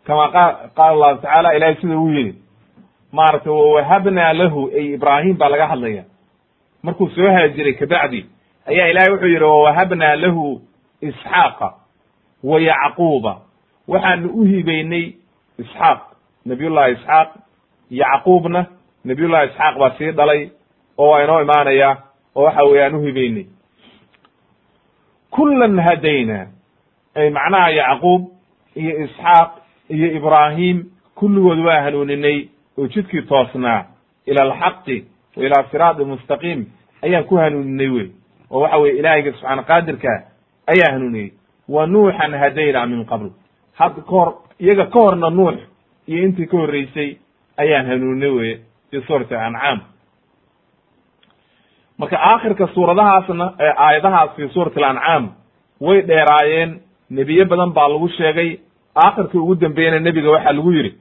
Kama qa qaala allahu tacaala ilahay sida uu yidhi maaragtay wawahabnaa lahu ay ibraahim baa laga hadlaya markuu soo haajiray kabacdi ayaa ilahay wuxuu yidhi wawahabnaa lahu isxaaqa wa yacquuba. Waxaanu u hibaynay isxaaq nabiyullahi isxaaq yacquubna nabiyullahi isxaaq baa sii dhalay oo waa inoo imaanaya oo waxa weeye aan u hibaynay. Kullan hadayna ay macnaha yacquub iyo isxaaq iyo ibraahim kulligood waa hanuuninay oo jidkii toosnaa ila alxaqi wa ilaa siraadi mustaqiim ayaan ku hanuuninay wey. Oo waxa weye ilaahayga subxaana qaadirka ayaa hanuuniyey wa nuuxan hadaynaa min qabl. Had ka hor iyaga ka horna nuux iyo intii ka horreysay ayaan hanuuninay weye fi suurati ancaam marka aakhirka suuradahaasna aayadahaas fi suurati alancaam way dheeraayeen nebiye badan baa lagu sheegay. Aakhirkii ugu dambeeyena nebiga waxaa lagu yidhi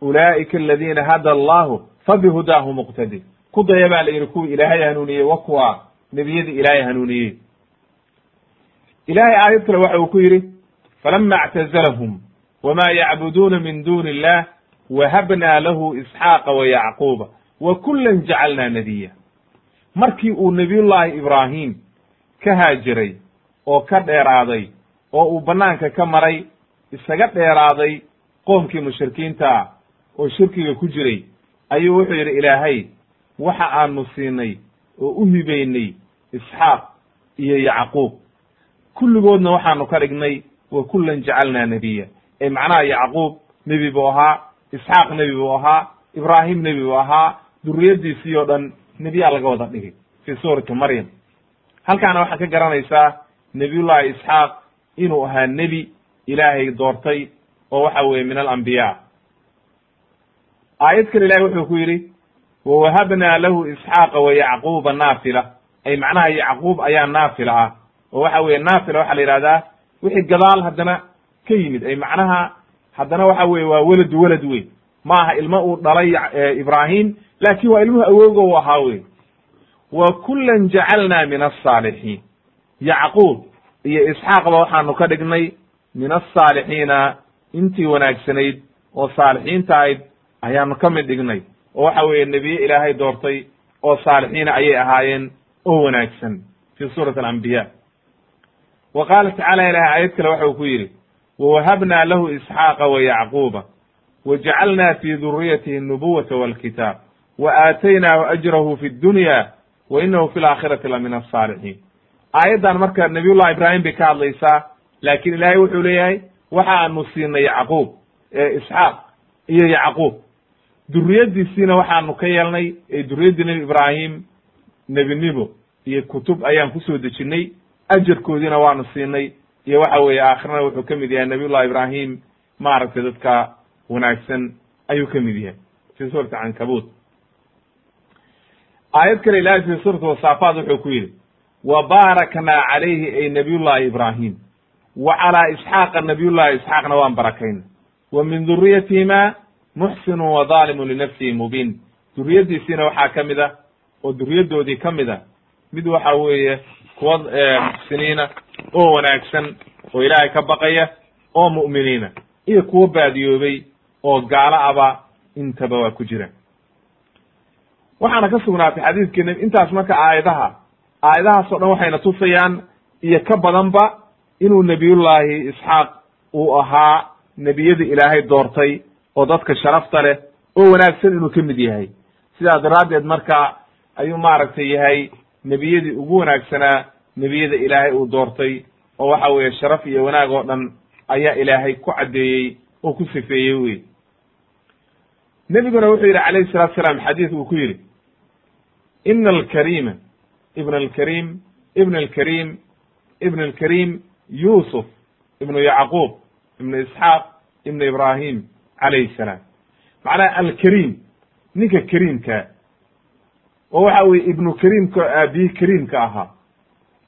ulaa'ika aladiina hada allahu fabihudaahu muqtadi ku daya baa la yidhi kuwii ilaahay hanuuniyey wa kuwa nebiyadii ilaahay hanuuniyey. Ilahay aayad kale waxa uu ku yidhi falama اctazlahum wma yacbuduuna min duni illah wahabna lahu isxaaqa wa yacquuba wa kula jacalna nadiya markii uu nebiyullaahi ibraahim ka haajiray oo ka dheeraaday oo uu bannaanka ka maray isaga dheeraaday qoomkii mushrikiinta oo shirkiga ku jiray. Ayuu wuxuu yidhi ilaahay waxa aanu siinay oo u hibaynay isxaaq iyo yacquub. Kulligoodna waxaanu ka dhignay wa kullan jacalnaa nebiya ee macnaha yacquub nebi buu ahaa isxaaq nebi buu ahaa ibraahim nebi buu ahaa duriyaddiisii oo dhan nebiyaa laga wada dhigay fii suurati maryam. Halkaana waxaad ka garanaysaa nebiyullahi isxaaq inuu ahaa nebi ilaahay doortay oo waxa weeye min alambiyaa aayad kale ilahay wuxuu ku yidhi wawahabnaa lahu isxaaqa wa yacquuba naafila. Ay macnaha yacquub ayaa naafila ah oo waxa weeye naafila waxaa la yidhahdaa wixii gadaal haddana ka yimid. Ay macnaha haddana waxa weye waa weladu welad wey ma aha ilmo uu dhalay ibraahim laakin waa ilmuhu awoogo u ahaa wey wa kulan jacalnaa min asaalixiin yacquub iyo isxaaqba waxaanu ka dhignay min asaalixiina intii wanaagsanayd oo saalixiinta ahayd ayaanu ka mid dhignay oo waxa weeye nebiye ilaahay doortay oo saalixiina ayay ahaayeen oo wanaagsan fi suurati alambiya wa qaala tacala ilahay aayad kale waxa uu ku yidhi wawahabnaa lahu isxaaqa wa yacquuba wa jacalnaa fi duriyatihi nubuwata walkitaab wa aataynaahu ajrahu fi dunya wa inahu fi laakhirati la min asaalixiin aayaddan marka nabiyullahi ibraahim bay ka hadlaysaa laakiin ilaahay wuxuu leeyahay waxa aanu siinay yacquub isxaaq iyo yacquub. Duriyaddiisiina waxaanu ka yeelnay ee duriyaddii nebi ibraahim nebinimo iyo kutub ayaan ku soo dejinnay ajarkoodiina waanu siinay iyo waxa weeye aakhirana wuxuu ka mid yahay nabiyullahi ibraahim maaragtay dadka wanaagsan ayuu ka mid yahay. Fi suurati cankabut aayad kale ilahay fi suurati wasaafaat wuxuu ku yidhi wa baaraknaa calayhi ay nabiyullahi ibraahim. Wa calaa isxaaqa nabiyullahi isxaaqna waan barakayna wa min duriyatihima muxsinu wa daalimun linafsihi mubiin. Duriyaddiisiina waxaa ka mid ah oo duriyaddoodii ka mid a mid waxa weeye kuwa muxsiniina oo wanaagsan oo ilaahay ka baqaya oo mu'miniina iyo kuwo baadiyoobay oo gaalo aba intaba waa ku jira. Waxaana ka sugnaatay xadiidkeena intaas marka aayadaha aayadahaas o dhan waxayna tusayaan iyo ka badanba inuu nebiyullaahi isxaaq uu ahaa nebiyadii ilaahay doortay oo dadka sharafta leh oo wanaagsan inuu ka mid yahay. Sidaa daraaddeed marka ayuu maaragtay yahay nebiyadii ugu wanaagsanaa nebiyada ilaahay uu doortay oo waxa weeye sharaf iyo wanaag oo dhan ayaa ilaahay ku caddeeyey oo ku sifeeyey wey nebiguna wuxuu yidhi calayhi salatu salaam xadiis uu ku yidhi ina alkarima ibn alkarim ibn alkarim ibn alkarim yusuf ibnu yacquub ibnu isxaaq ibnu ibrahim calayhi salaam macnaha alkariim ninka kariimka oo waxa weye ibnu kariimka aabihi kariimka ahaa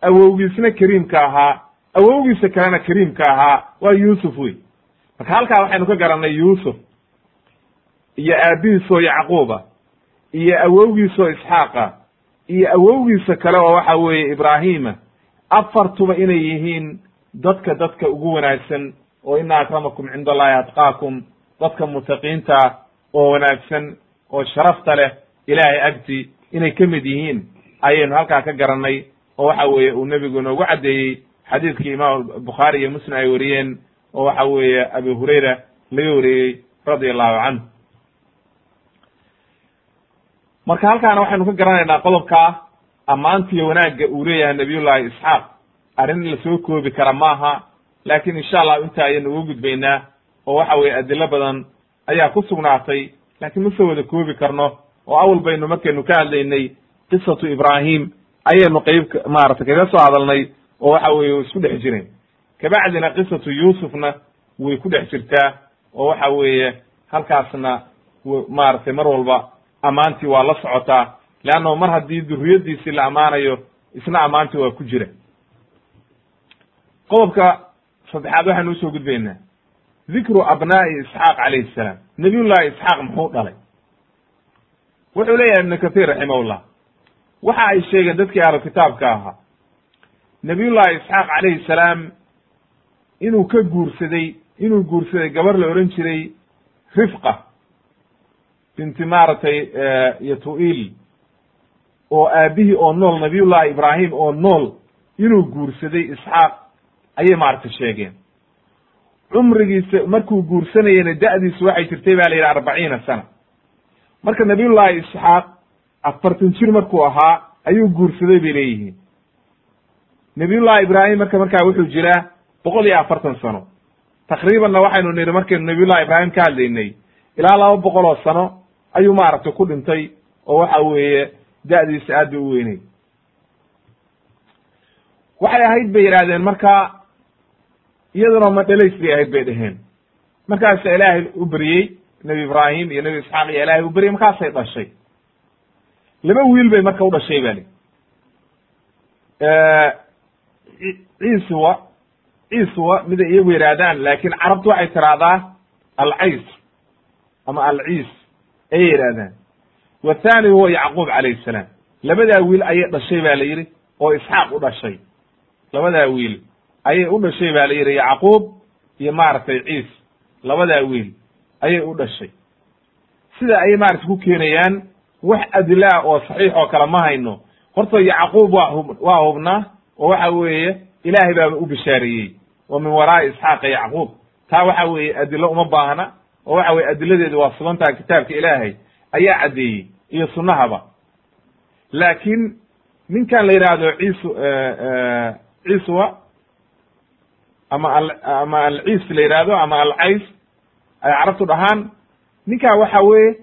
awowgiisna kariimka ahaa awowgiisa kalena kariimka ahaa waa yuusuf wey marka halkaa waxaynu ka garannay yuusuf iyo aabihiisoo yacquuba iyo awowgiisoo isxaaqa iyo awowgiisa kale oo waxa weeye ibraahima afartuba inay yihiin dadka dadka ugu wanaagsan oo ina akramakum cinda allahi atqaakum dadka mutaqiinta oo wanaagsan oo sharafta leh ilaahay agti inay ka mid yihiin ayaynu halkaa ka garannay oo waxa weeye uu nebigu inoogu caddeeyey xadiidkii imaam bukhaari iyo muslim ay wariyeen oo waxa weeye abi hurayra laga wariyey radia allahu canhu marka halkaana waxaynu ka garanaynaa qodobkaa ammaantiiyo wanaagga uu leeyahay nabiyullahi isxaaq. Arrin la soo koobi kara maaha laakiin insha allah inta ayaynu uga gudbaynaa oo waxa weeye adilo badan ayaa ku sugnaatay. Laakiin ma soo wada koobi karno oo awal baynu markaynu ka hadlaynay qisatu ibraahim ayaynu qeyb maaragtay kaga soo hadalnay oo waxa weeye way isku dhex jireen kabacdina qisatu yuusufna way ku dhex jirtaa oo waxa weeye halkaasna maaragtay mar walba ammaantii waa la socotaa leannahu mar haddii duriyaddiisii la ammaanayo isna ammaantii waa ku jira. Qodobka saddexaad waxaynu u soo gudbaynaa. Dikru abnaa'i isxaaq calayhi salaam. Nabiyullahi isxaaq muxuu dhalay. Wuxuu leeyahay ibnu kathir raximahullah. Waxa ay sheegeen dadkii ahlu kitaabka ahaa. Nabiyullahi isxaaq calayhi salaam inuu ka guursaday inuu guursaday gabar la odhan jiray rifqa binti maaragtay yatu'il oo aabihii oo nool nabiyullahi ibraahim oo nool inuu guursaday isxaaq ayay maaragtay sheegeen. Cumrigiisa markuu guursanayena da'diisu waxay jirtay ba la yidhi arbaciina sana. Marka nabiyullahi isxaaq afartan jir markuu ahaa ayuu guursaday bay leeyihiin. Nabiyullahi ibraahim marka markaa wuxuu jiraa boqol iyo afartan sano. Takriibanna waxaynu nidhi markaynu nabiyullahi ibraahim ka hadlaynay ilaa laba boqol oo sano ayuu maaragtay ku dhintay oo waxa weeye da'diisa aad bay u weynay waxay ahayd bay yidhahdeen marka iyaduna ma dhelays bay ahayd bay dheheen markaasa ilaahay u beriyey nebi ibraahim iyo nebi isxaaq iyo ilaahay u beryey markaasay dhashay. Laba wiil bay marka u dhashay ba li ciiswa ciiswa miday iyagu yidhaahdaan laakin carabtu waxay tiraahdaa alcays ama alciis ayay yidhahdaan wathani huwa yacquub calayh salaam. Labadaa wiil ayay dhashay ba la yidhi oo isxaaq u dhashay. Labadaa wiil ayay u dhashay ba la yidhi yacquub iyo maaragtay ciis labadaa wiil ayay u dhashay. Sida ayay maaragtay ku keenayaan wax adilaa oo saxiix oo kale ma hayno. Horta yacquub waa hub waa hubnaa oo waxa weeye ilaahay baaba u bishaareeyey wa min waraa'i isxaaqa yacquub. Taa waxa weeye adilo uma baahna oo waxa weye adiladeedu waa sugantaha kitaabka ilaahay ayaa caddeeyey iyo sunnahaba. Laakiin ninkan la yidhaahdo ciisu ciiswa ama al ama alciis la yidhaahdo ama alcays ay carabtu dhahaan ninkaa waxa weeye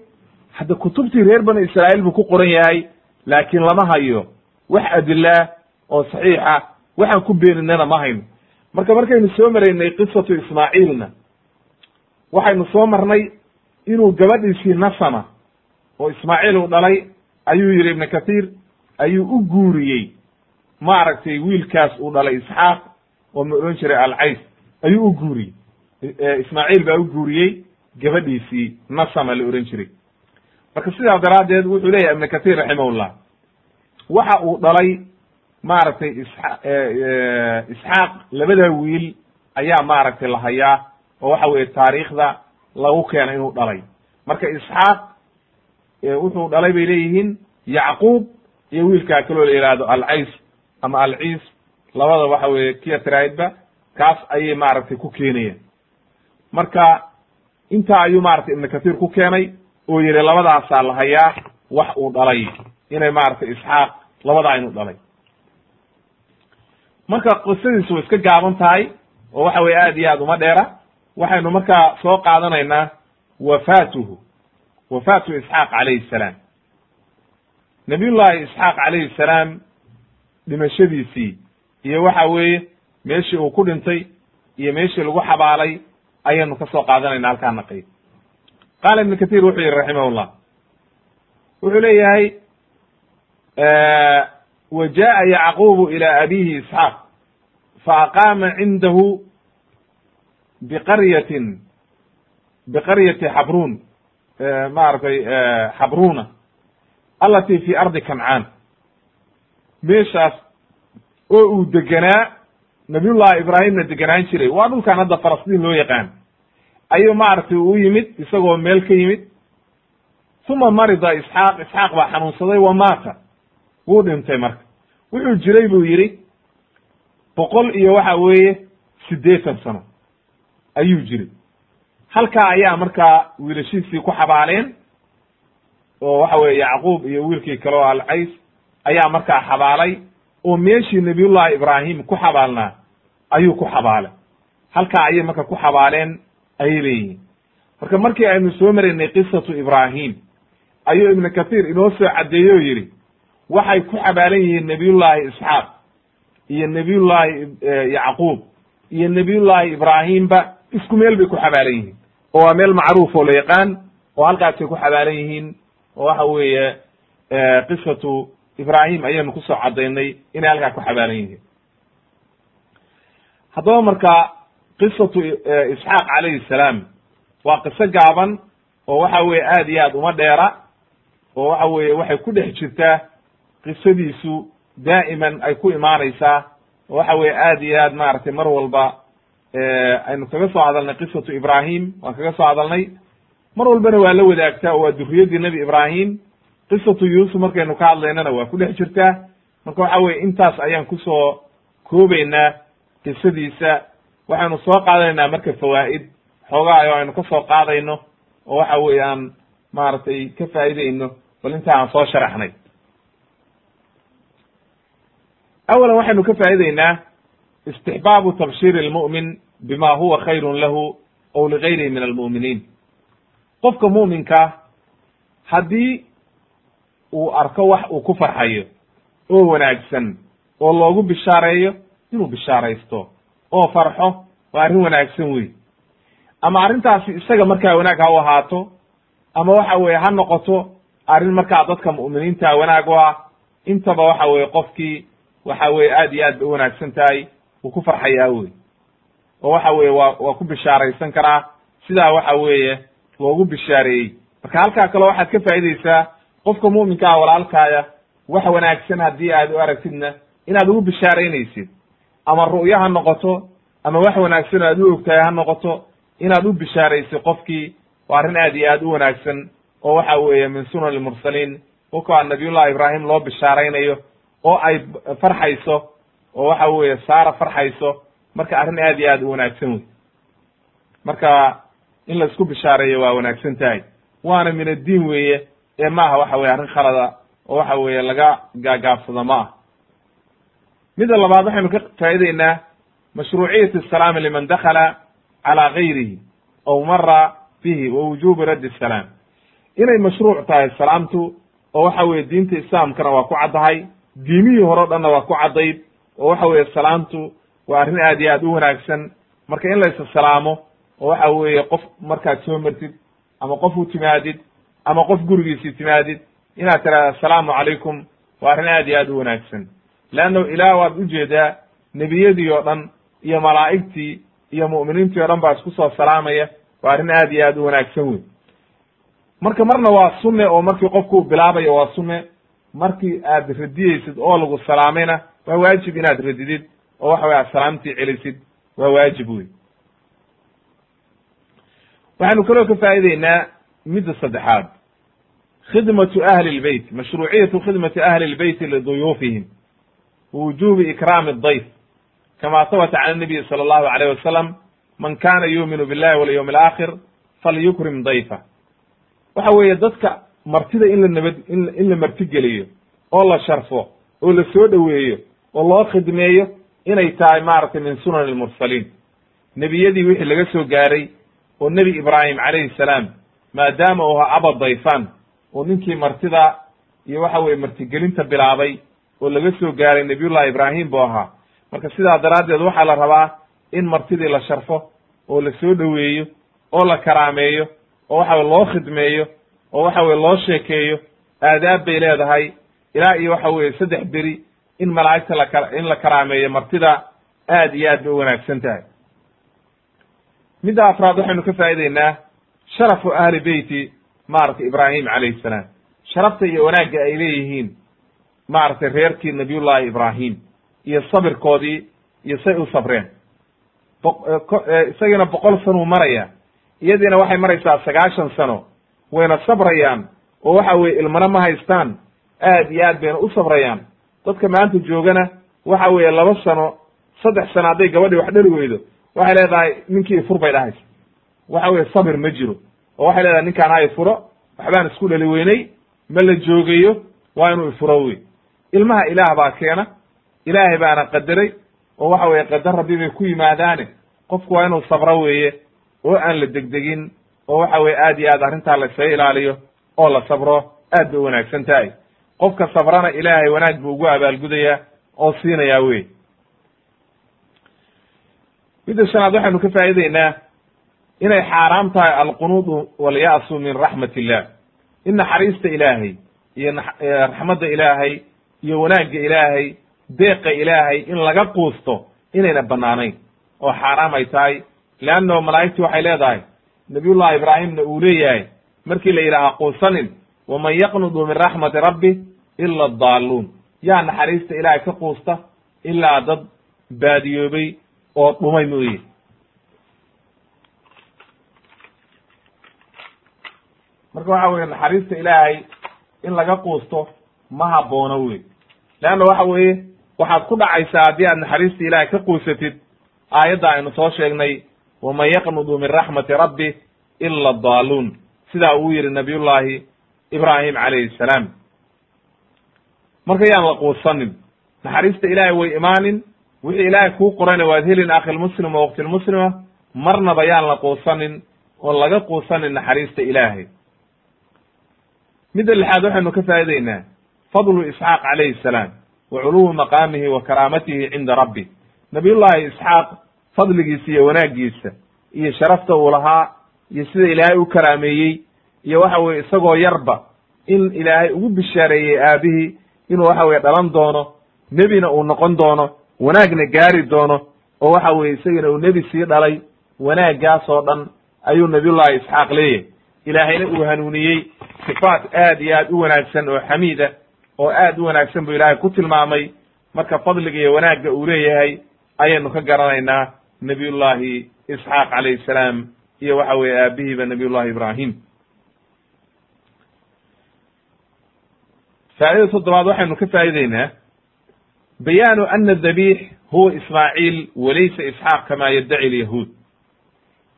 hadda kutubtii reer bani israa'iil buu ku qoran yahay laakiin lama hayo wax adilaa oo saxiixa waxaan ku beeninana ma hayno marka markaynu soo maraynay qisatu ismaaciilna waxaynu soo marnay inuu gabadhiisii nasama oo ismaaciil uu dhalay ayuu yidhi ibnu kathiir ayuu u guuriyey. Maaragtay wiilkaas uu dhalay isxaaq oo ma odhan jiray alcays ayuu u guuriyey. Ismaaciil baa u guuriyey gabadhiisii nasama la odhan jiray. Marka sidaa daraaddeed wuxuu leeyahay ibnu kathiir raximahullah waxa uu dhalay maaragtay isxa isxaaq labada wiil ayaa maaragtay la hayaa oo waxa weeye taariikhda lagu keena inuu dhalay. Marka isxaaq wuxuu dhalay bay leeyihiin yacquub iyo wiilkaa kaloo la yihahdo alcays ama alciis. Labada waxa weeye kiya tiraahidba kaas ayay maaragtay ku keenayeen. Marka intaa ayuu maaragtay ibnu kathiir ku keenay oo yihi labadaasaa la hayaa wax uu dhalay. Inay maaragtay isxaaq labadaa inuu dhalay. Marka qisadiisu way iska gaaban tahay oo waxa weye aad iyo aad uma dheera waxaynu markaa soo qaadanaynaa wafaatuhu wafaatu isxaaq calayhi salaam. Nabiyullahi isxaaq calayhi salaam dhimashadiisii iyo waxa weeye meeshii uu ku dhintay iyo meeshii lagu xabaalay ayaynu ka soo qaadanayna halkaa naqay qaala ibnu kathir wuxuu yihi raximahullah wuxuu leeyahay wa jaءa yacqubu ilى abihi isxaaq faaqaama cindahu biqaryatin biqaryati xabrun maaragtay xabruna alati fi ardi kancaan meeshaas oo uu degenaa nabiyullahi ibraahimna degenaan jiray waa dhulkan hadda falastiin loo yaqaan ayuu maaragtay u yimid isagoo meel ka yimid uma marida isxaaq isxaaq baa xanuunsaday wa maata wuu dhintay marka wuxuu jiray buu yidhi boqol iyo waxa weeye siddeetan sano ayuu jiray. Halkaa ayaa markaa wiilashiisii ku xabaaleen oo waxa weye yacquub iyo wiilkii kale oo alcays ayaa markaa xabaalay oo meeshii nabiyullahi ibraahim ku xabaalnaa ayuu ku xabaalay. Halkaa ayay marka ku xabaaleen ayay leeyihiin. Marka markii aynu soo maraynay qisatu ibraahim ayuu ibnu kathiir inoo soo caddeeye oo yidhi waxay ku xabaalan yihiin nebiyullaahi isxaaq iyo nebiyullaahi yacquub iyo nebiyullaahi ibraahimba isku meel bay ku xabaalan yihiin. Oo waa meel macruuf oo la yaqaan oo halkaasay ku xabaalan yihiin oo waxa weeye qisatu ibraahim ayaynu ku soo caddaynay inay halkaa ku xabaalan yihiin. Haddaba marka qisatu isxaaq calayhi salaam waa qiso gaaban oo waxa weye aad iyo aad uma dheera oo waxa weeye waxay ku dhex jirtaa qisadiisu daa'iman ay ku imaanaysaa oo waxa weye aad iyo aad maaragtay mar walba aynu kaga soo hadalnay qisatu ibraahim waan kaga soo hadalnay. Mar walbana waa la wadaagtaa oo waa duriyaddii nebi ibraahim. Qisatu yuusuf markaynu ka hadlaynana waa ku dhex jirtaa. Marka waxa weye intaas ayaan ku soo koobaynaa qisadiisa. Waxaynu soo qaadanaynaa marka fawaa'id. Xoogaayo aynu ka soo qaadayno oo waxa weeye aan maaragtay ka faa'idayno bal inta aan soo sharaxnay. Awalan waxaynu ka faa'idaynaa istixbaabu tabshir lmu'min bima huwa khayrun lahu ow ligayrihi min almu'miniin qofka mu'minkaa haddii uu arko wax uu ku farxayo oo wanaagsan oo loogu bishaareeyo inuu bishaaraysto oo farxo waa arrin wanaagsan wey ama arrintaasi isaga markaa wanaag ha u ahaato ama waxa weeye ha noqoto arrin markaa dadka mu'miniinta wanaag u ah intaba waxa weeye qofkii waxa weye aad iyo aad bay u wanaagsan tahay wuu ku farxayaa wey oo waxa weye waa waa ku bishaaraysan karaa. Sidaa waxa weeye loogu bishaareeyey. Marka halkaa kale waxaad ka faa'idaysaa qofka mu'minka ah walaalkaaya wax wanaagsan haddii aad u aragtidna inaad ugu bishaaraynaysid ama ru'yo ha noqoto ama wax wanaagsan aad u ogtahay ha noqoto inaad u bishaaraysid qofkii waa arrin aad iyo aad u wanaagsan oo waxa weeye min sunan lmursaliin kolkaa nabiyullahi ibraahim loo bishaaraynayo oo ay farxayso oo waxa weeye saara farxayso marka arrin aad iyo aad u wanaagsan wey marka in la isku bishaareeyo waa wanaagsan tahay. Waana min addiin weeye ee maaha waxa weye arrin khalada oo waxa weeye laga gaagaabsado ma ah mida labaad waxaynu ka faa'idaynaa mashruuciyat asalaami liman dakala calaa gayrihi ow mara bihi wa wujubi raddi asalaam inay mashruuc tahay salaamtu oo waxa weye diinta islaamkana waa ku caddahay diimihii hore o dhanna waa ku caddayd oo waxa weeye salaamtu waa arrin aad iyo aad u wanaagsan. Marka in la salaamo oo waxa weeye qof markaad soo martid ama qof u timaadid ama qof gurigiisii timaadid inaad tiraada assalaamu calaykum waa arrin aad iyo aad u wanaagsan. Leanno ilaah waad u jeedaa nebiyadii oo dhan iyo malaa'igtii iyo mu'miniintii o dhan baa isku soo salaamaya waa arrin aad iyo aad u wanaagsan wey marka marna waa sunne oo markii qofku uu bilaabayo waa sunne markii aad radiyeysid oo lagu salaamayna waa waajib inaad radidid oo waxa wey aad salaamtii celisid waa waajib wey waxaynu kaloo ka faa'ideynaa midda saddexaad. Khidmatu ahli lbeyt mashruuciyatu khidmati ahli lbeyti liduyuufihim wujubi ikraami dayf kama habata can nabiyi sala allahu alayh wasalam man kana yuuminu billahi walyawmi alaakhir falyukrim dayfa. Waxa weeye dadka martida in la nabad in la martigeliyo oo la sharfo oo la soo dhoweeyo oo loo khidmeeyo inay tahay maaragtay min sunan almursaliin nebiyadii wixii laga soo gaaray oo nebi ibraahim calayhi salaam maadaama uu ahaa aba dayfan oo ninkii martida iyo waxa weye martigelinta bilaabay oo laga soo gaaray nabiyullahi ibraahim buu ahaa. Marka sidaa daraaddeed waxaa la rabaa in martidii la sharfo oo la soo dhoweeyo oo la karaameeyo oo waxa weye loo khidmeeyo oo waxa weye loo sheekeeyo aadaab bay leedahay. Ilaa iyo waxa weye saddex beri in malaa'igta laka in la karaameeyo martida aad iyo aad bay u wanaagsan tahay. Midda afraad waxaynu ka faa'ideynaa sharafu ahli beyti maaragtay ibraahim calayhi salaam. Sharafta iyo wanaagga ay leeyihiin maaragtay reerkii nabiyullahi ibraahim iyo sabirkoodii iyo say u sabreen. Isagiina boqol sanuu maraya iyadiina waxay maraysaa sagaashan sano wayna sabrayaan oo waxa weye ilmana ma haystaan aad iyo aad bayna u sabrayaan dadka maanta joogana waxa weeye laba sano saddex sano hadday gabadhii wax dhali weydo waxay leedahay ninkii ifur bay dhahaysa waxa weye sabir ma jiro. Oo waxay leedahay ninkaan ha ifuro waxbaan isku dhali weynay ma la joogayo waa inuu ifuro wey ilmaha ilaah baa keena ilaahay baana qadaray oo waxa weye qadar rabbi bay ku yimaadaane qofku waa inuu sabro weeye oo aan la degdegin oo waxa weye aad iyo aad arrintaa laysaga ilaaliyo oo la sabro aad bay u wanaagsan tahay qofka sabrana ilaahay wanaag buu ugu abaalgudayaa oo siinayaa wey midda shanaad waxaynu ka faa'ideynaa inay xaaraam tahay alqunuudu walya'su min raxmat illah in naxariista ilaahay iyo raxmadda ilaahay iyo wanaagga ilaahay deeqa ilaahay in laga quusto inayna banaanayn oo xaaraam ay tahay. Leanno malaa'igtii waxay leedahay nabiyullahi ibraahimna uu leeyahay markii la yidhaaha quusanin waman yaqnudu min raxmati rabbi ila adaalluun yaa naxariista ilaahay ka quusta ilaa dad baadiyoobay oo dhumay mooye. Marka waxa weye naxariista ilaahay in laga quusto ma haboono wey leanna waxa weeye waxaad ku dhacaysaa haddii aad naxariista ilaahay ka quusatid aayadda aynu soo sheegnay waman yaqnudu min raxmati rabbi ila daaluun sidaa uu yihi nabiyullaahi ibraahim calayhi salaam marka yaan la quusanin. Naxariista ilaahay way imaanin. Wixii ilaahay kuu qorayna waad helin akhilmuslim oo waqtilmuslima marnaba yaan la quusanin oo laga quusanin naxariista ilaahay. Midda lixaad waxaynu ka faa'idaynaa fadlu isxaaq calayhi salaam wa culuwi maqaamihi wa karaamatihi cinda rabbi. Nabiyullaahi isxaaq fadligiisa iyo wanaaggiisa iyo sharafta uu lahaa iyo sida ilaahay u karaameeyey iyo waxa weye isagoo yarba in ilaahay ugu bishaareeyey aabihii inuu waxa weye dhalan doono nebina uu noqon doono wanaagna gaari doono oo waxa weye isagana uu nebi sii dhalay wanaaggaas oo dhan ayuu nabiyullahi isxaaq leeyahay. Ilaahayna uu hanuuniyey sifaat aad iyo aad u wanaagsan oo xamiid ah oo aad u wanaagsan buu ilaahay ku tilmaamay. Marka fadliga iyo wanaagga uu leeyahay ayaynu ka garanaynaa nabiyullahi isxaaq calayhi salaam iyo waxa weye aabihiiba nabiyullahi ibraahim faa'idada toddobaad waxaynu ka faa'ideynaa bayaanu ana dabiix huwa ismaaciil walaysa isxaaq kama yaddaci lyahuud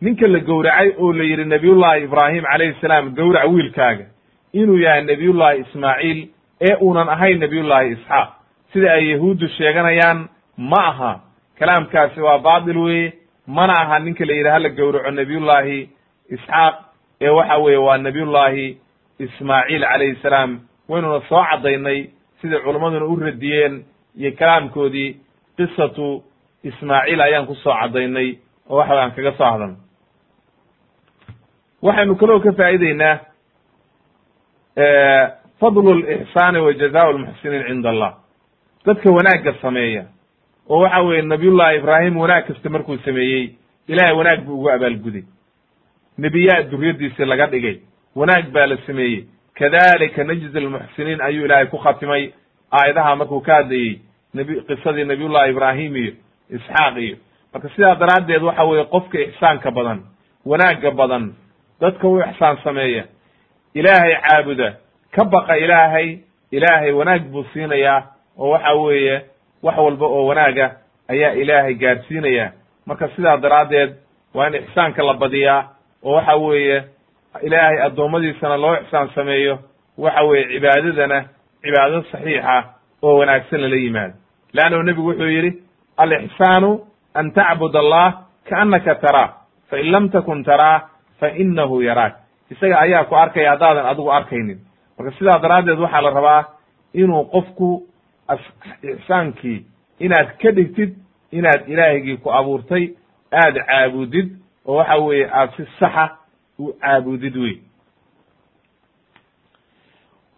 ninka la gowracay oo la yidhi nabiyullahi ibraahim calayhi salaam gowrac wiilkaaga inuu yahay nabiyullahi ismaaciil ee uunan ahayn nabiyullahi isxaaq. Sida ay yahuuddu sheeganayaan ma aha. Kalaamkaasi waa baatil weye mana aha ninka la yidhi hala gowraco nabiyullahi isxaaq ee waxa weeye waa nabiyullahi ismaaciil calayhi salaam waynuna soo caddaynay sidai culammaduna u radiyeen iyo kalaamkoodii qisatu ismaaciil ayaan ku soo caddaynay oo waxa aan kaga soo hadalnay waxaynu kaloo ka faa'ideynaa fadlu lixsaani wa jazaa lmuxsiniin cinda allah dadka wanaagga sameeya oo waxa weeye nabiyullahi ibraahim wanaag kasta markuu sameeyey ilahay wanaag buu ugu abaalguday nebiyaa duriyaddiisii laga dhigay wanaag baa la sameeyey kadalika najzi lmuxsiniin ayuu ilaahay ku khatimay aayadaha markuu ka hadlayey nabi qisadii nabiyullahi ibraahim iyo isxaaq iyo. Marka sidaa daraaddeed waxa weeye qofka ixsaanka badan wanaagga badan dadka u ixsaan sameeya ilaahay caabuda ka baqa ilaahay ilaahay wanaag buu siinayaa oo waxa weeye wax walba oo wanaaga ayaa ilaahay gaarsiinaya. Marka sidaa daraaddeed waa in ixsaanka la badiyaa oo waxa weeye ilaahay addoommadiisana loo ixsaan sameeyo waxa weeye cibaadadana cibaado saxiixa oo wanaagsan lala yimaado. Leannahu nebigu wuxuu yidhi alixsaanu an tacbud allah kaannaka taraa fain lam takun taraa fa inahu yaraak. Isaga ayaa ku arkaya haddaadan adigu arkaynin. Marka sidaa daraaddeed waxaa la rabaa inuu qofku ixsaankii inaad ka dhigtid inaad ilaahigii ku abuurtay aad caabudid oo waxa weeye aad si saxa u caabudid wey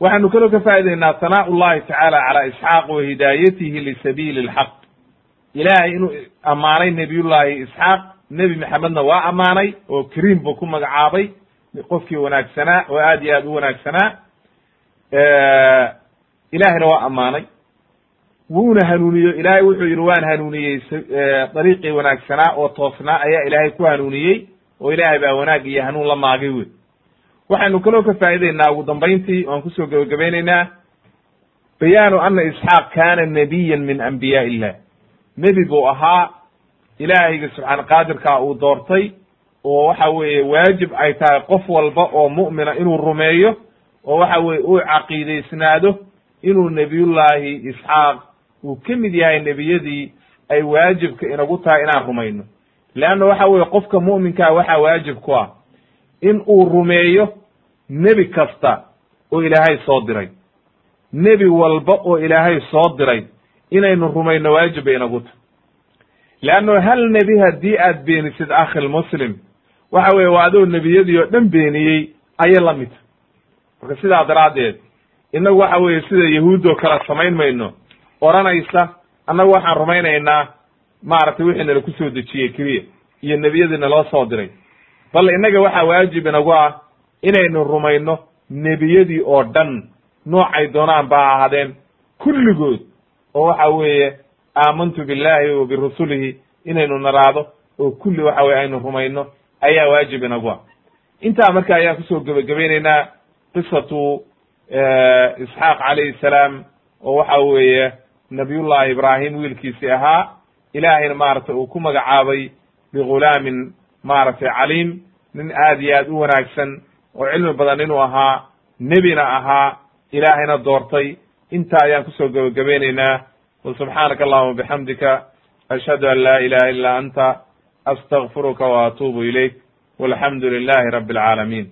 waxaanu kaloo ka faa'idaynaa sanaa llahi tacaala calaa isxaaq wa hidaayatihi lisabiili lxaq ilaahay inuu ammaanay nebiyullahi isxaaq nebi maxamedna waa ammaanay oo kariim buu ku magacaabay qofkii wanaagsanaa oo aad iyo aad u wanaagsanaa. Ilaahayna waa ammaanay. Wuuna hanuuniyo ilaahay wuxuu yidhi waan hanuuniyey dariiqii wanaagsanaa oo toosnaa ayaa ilaahay ku hanuuniyey oo ilaahay baa wanaag iyo hanuun la maagay wey waxaynu kaloo ka faa'ideynaa ugu dambayntii oan ku soo gebagabaynaynaa bayaanu ana isxaaq kaana nabiyan min anbiyaa illah nebi buu ahaa ilaahayga subxaan qaadirkaa uu doortay oo waxa weeye waajib ay tahay qof walba oo mu'mina inuu rumeeyo oo waxa weye uu caqiidaysnaado inuu nebiyullaahi isxaaq uu ka mid yahay nebiyadii ay waajibka inagu tahay inaan rumayno leanna waxa weye qofka mu'minkaa waxaa waajib ku ah in uu rumeeyo nebi kasta oo ilaahay soo diray. Nebi walba oo ilaahay soo diray inaynu rumayno waajib bay inagu tahay. leanno hal nebi haddii aad beenisid akhilmuslim waxa weye waa adoo nebiyadii oo dhan beeniyey ayay la mid marka sidaa daraaddeed innagu waxa weeye sida yahuuddoo kale samayn mayno odhanaysa annagu waxaan rumaynaynaa maaragtay wixii nala ku soo dejiyey keliya iyo nebiyadii naloo soo diray. Bal innaga waxaa waajib inagu ah inaynu rumayno nebiyadii oo dhan. Noocay doonaan ba ahaadeen kulligood oo waxa weeye aamantu billahi wa birusulihi inaynu naraado oo kulli waxa weye aynu rumayno ayaa waajib inagu ah. Intaa marka ayaan ku soo gebagabaynaynaa qisatu isxaaq calayhi salaam oo waxa weeye nabiyullahi ibraahim wiilkiisii ahaa ilaahayna maaragtay uu ku magacaabay bigulaamin maaragtay caliim nin aad iyo aad u wanaagsan oo cilmi badan inuu ahaa nebina ahaa ilaahayna doortay intaa ayaan ku soo gebagabaynaynaa wasubxaanaka allahuma bixamdika ashhadu an laa ilaha illa anta astakfiruka wa atuubu ilayk walxamdu lilahi rabi alcaalamiin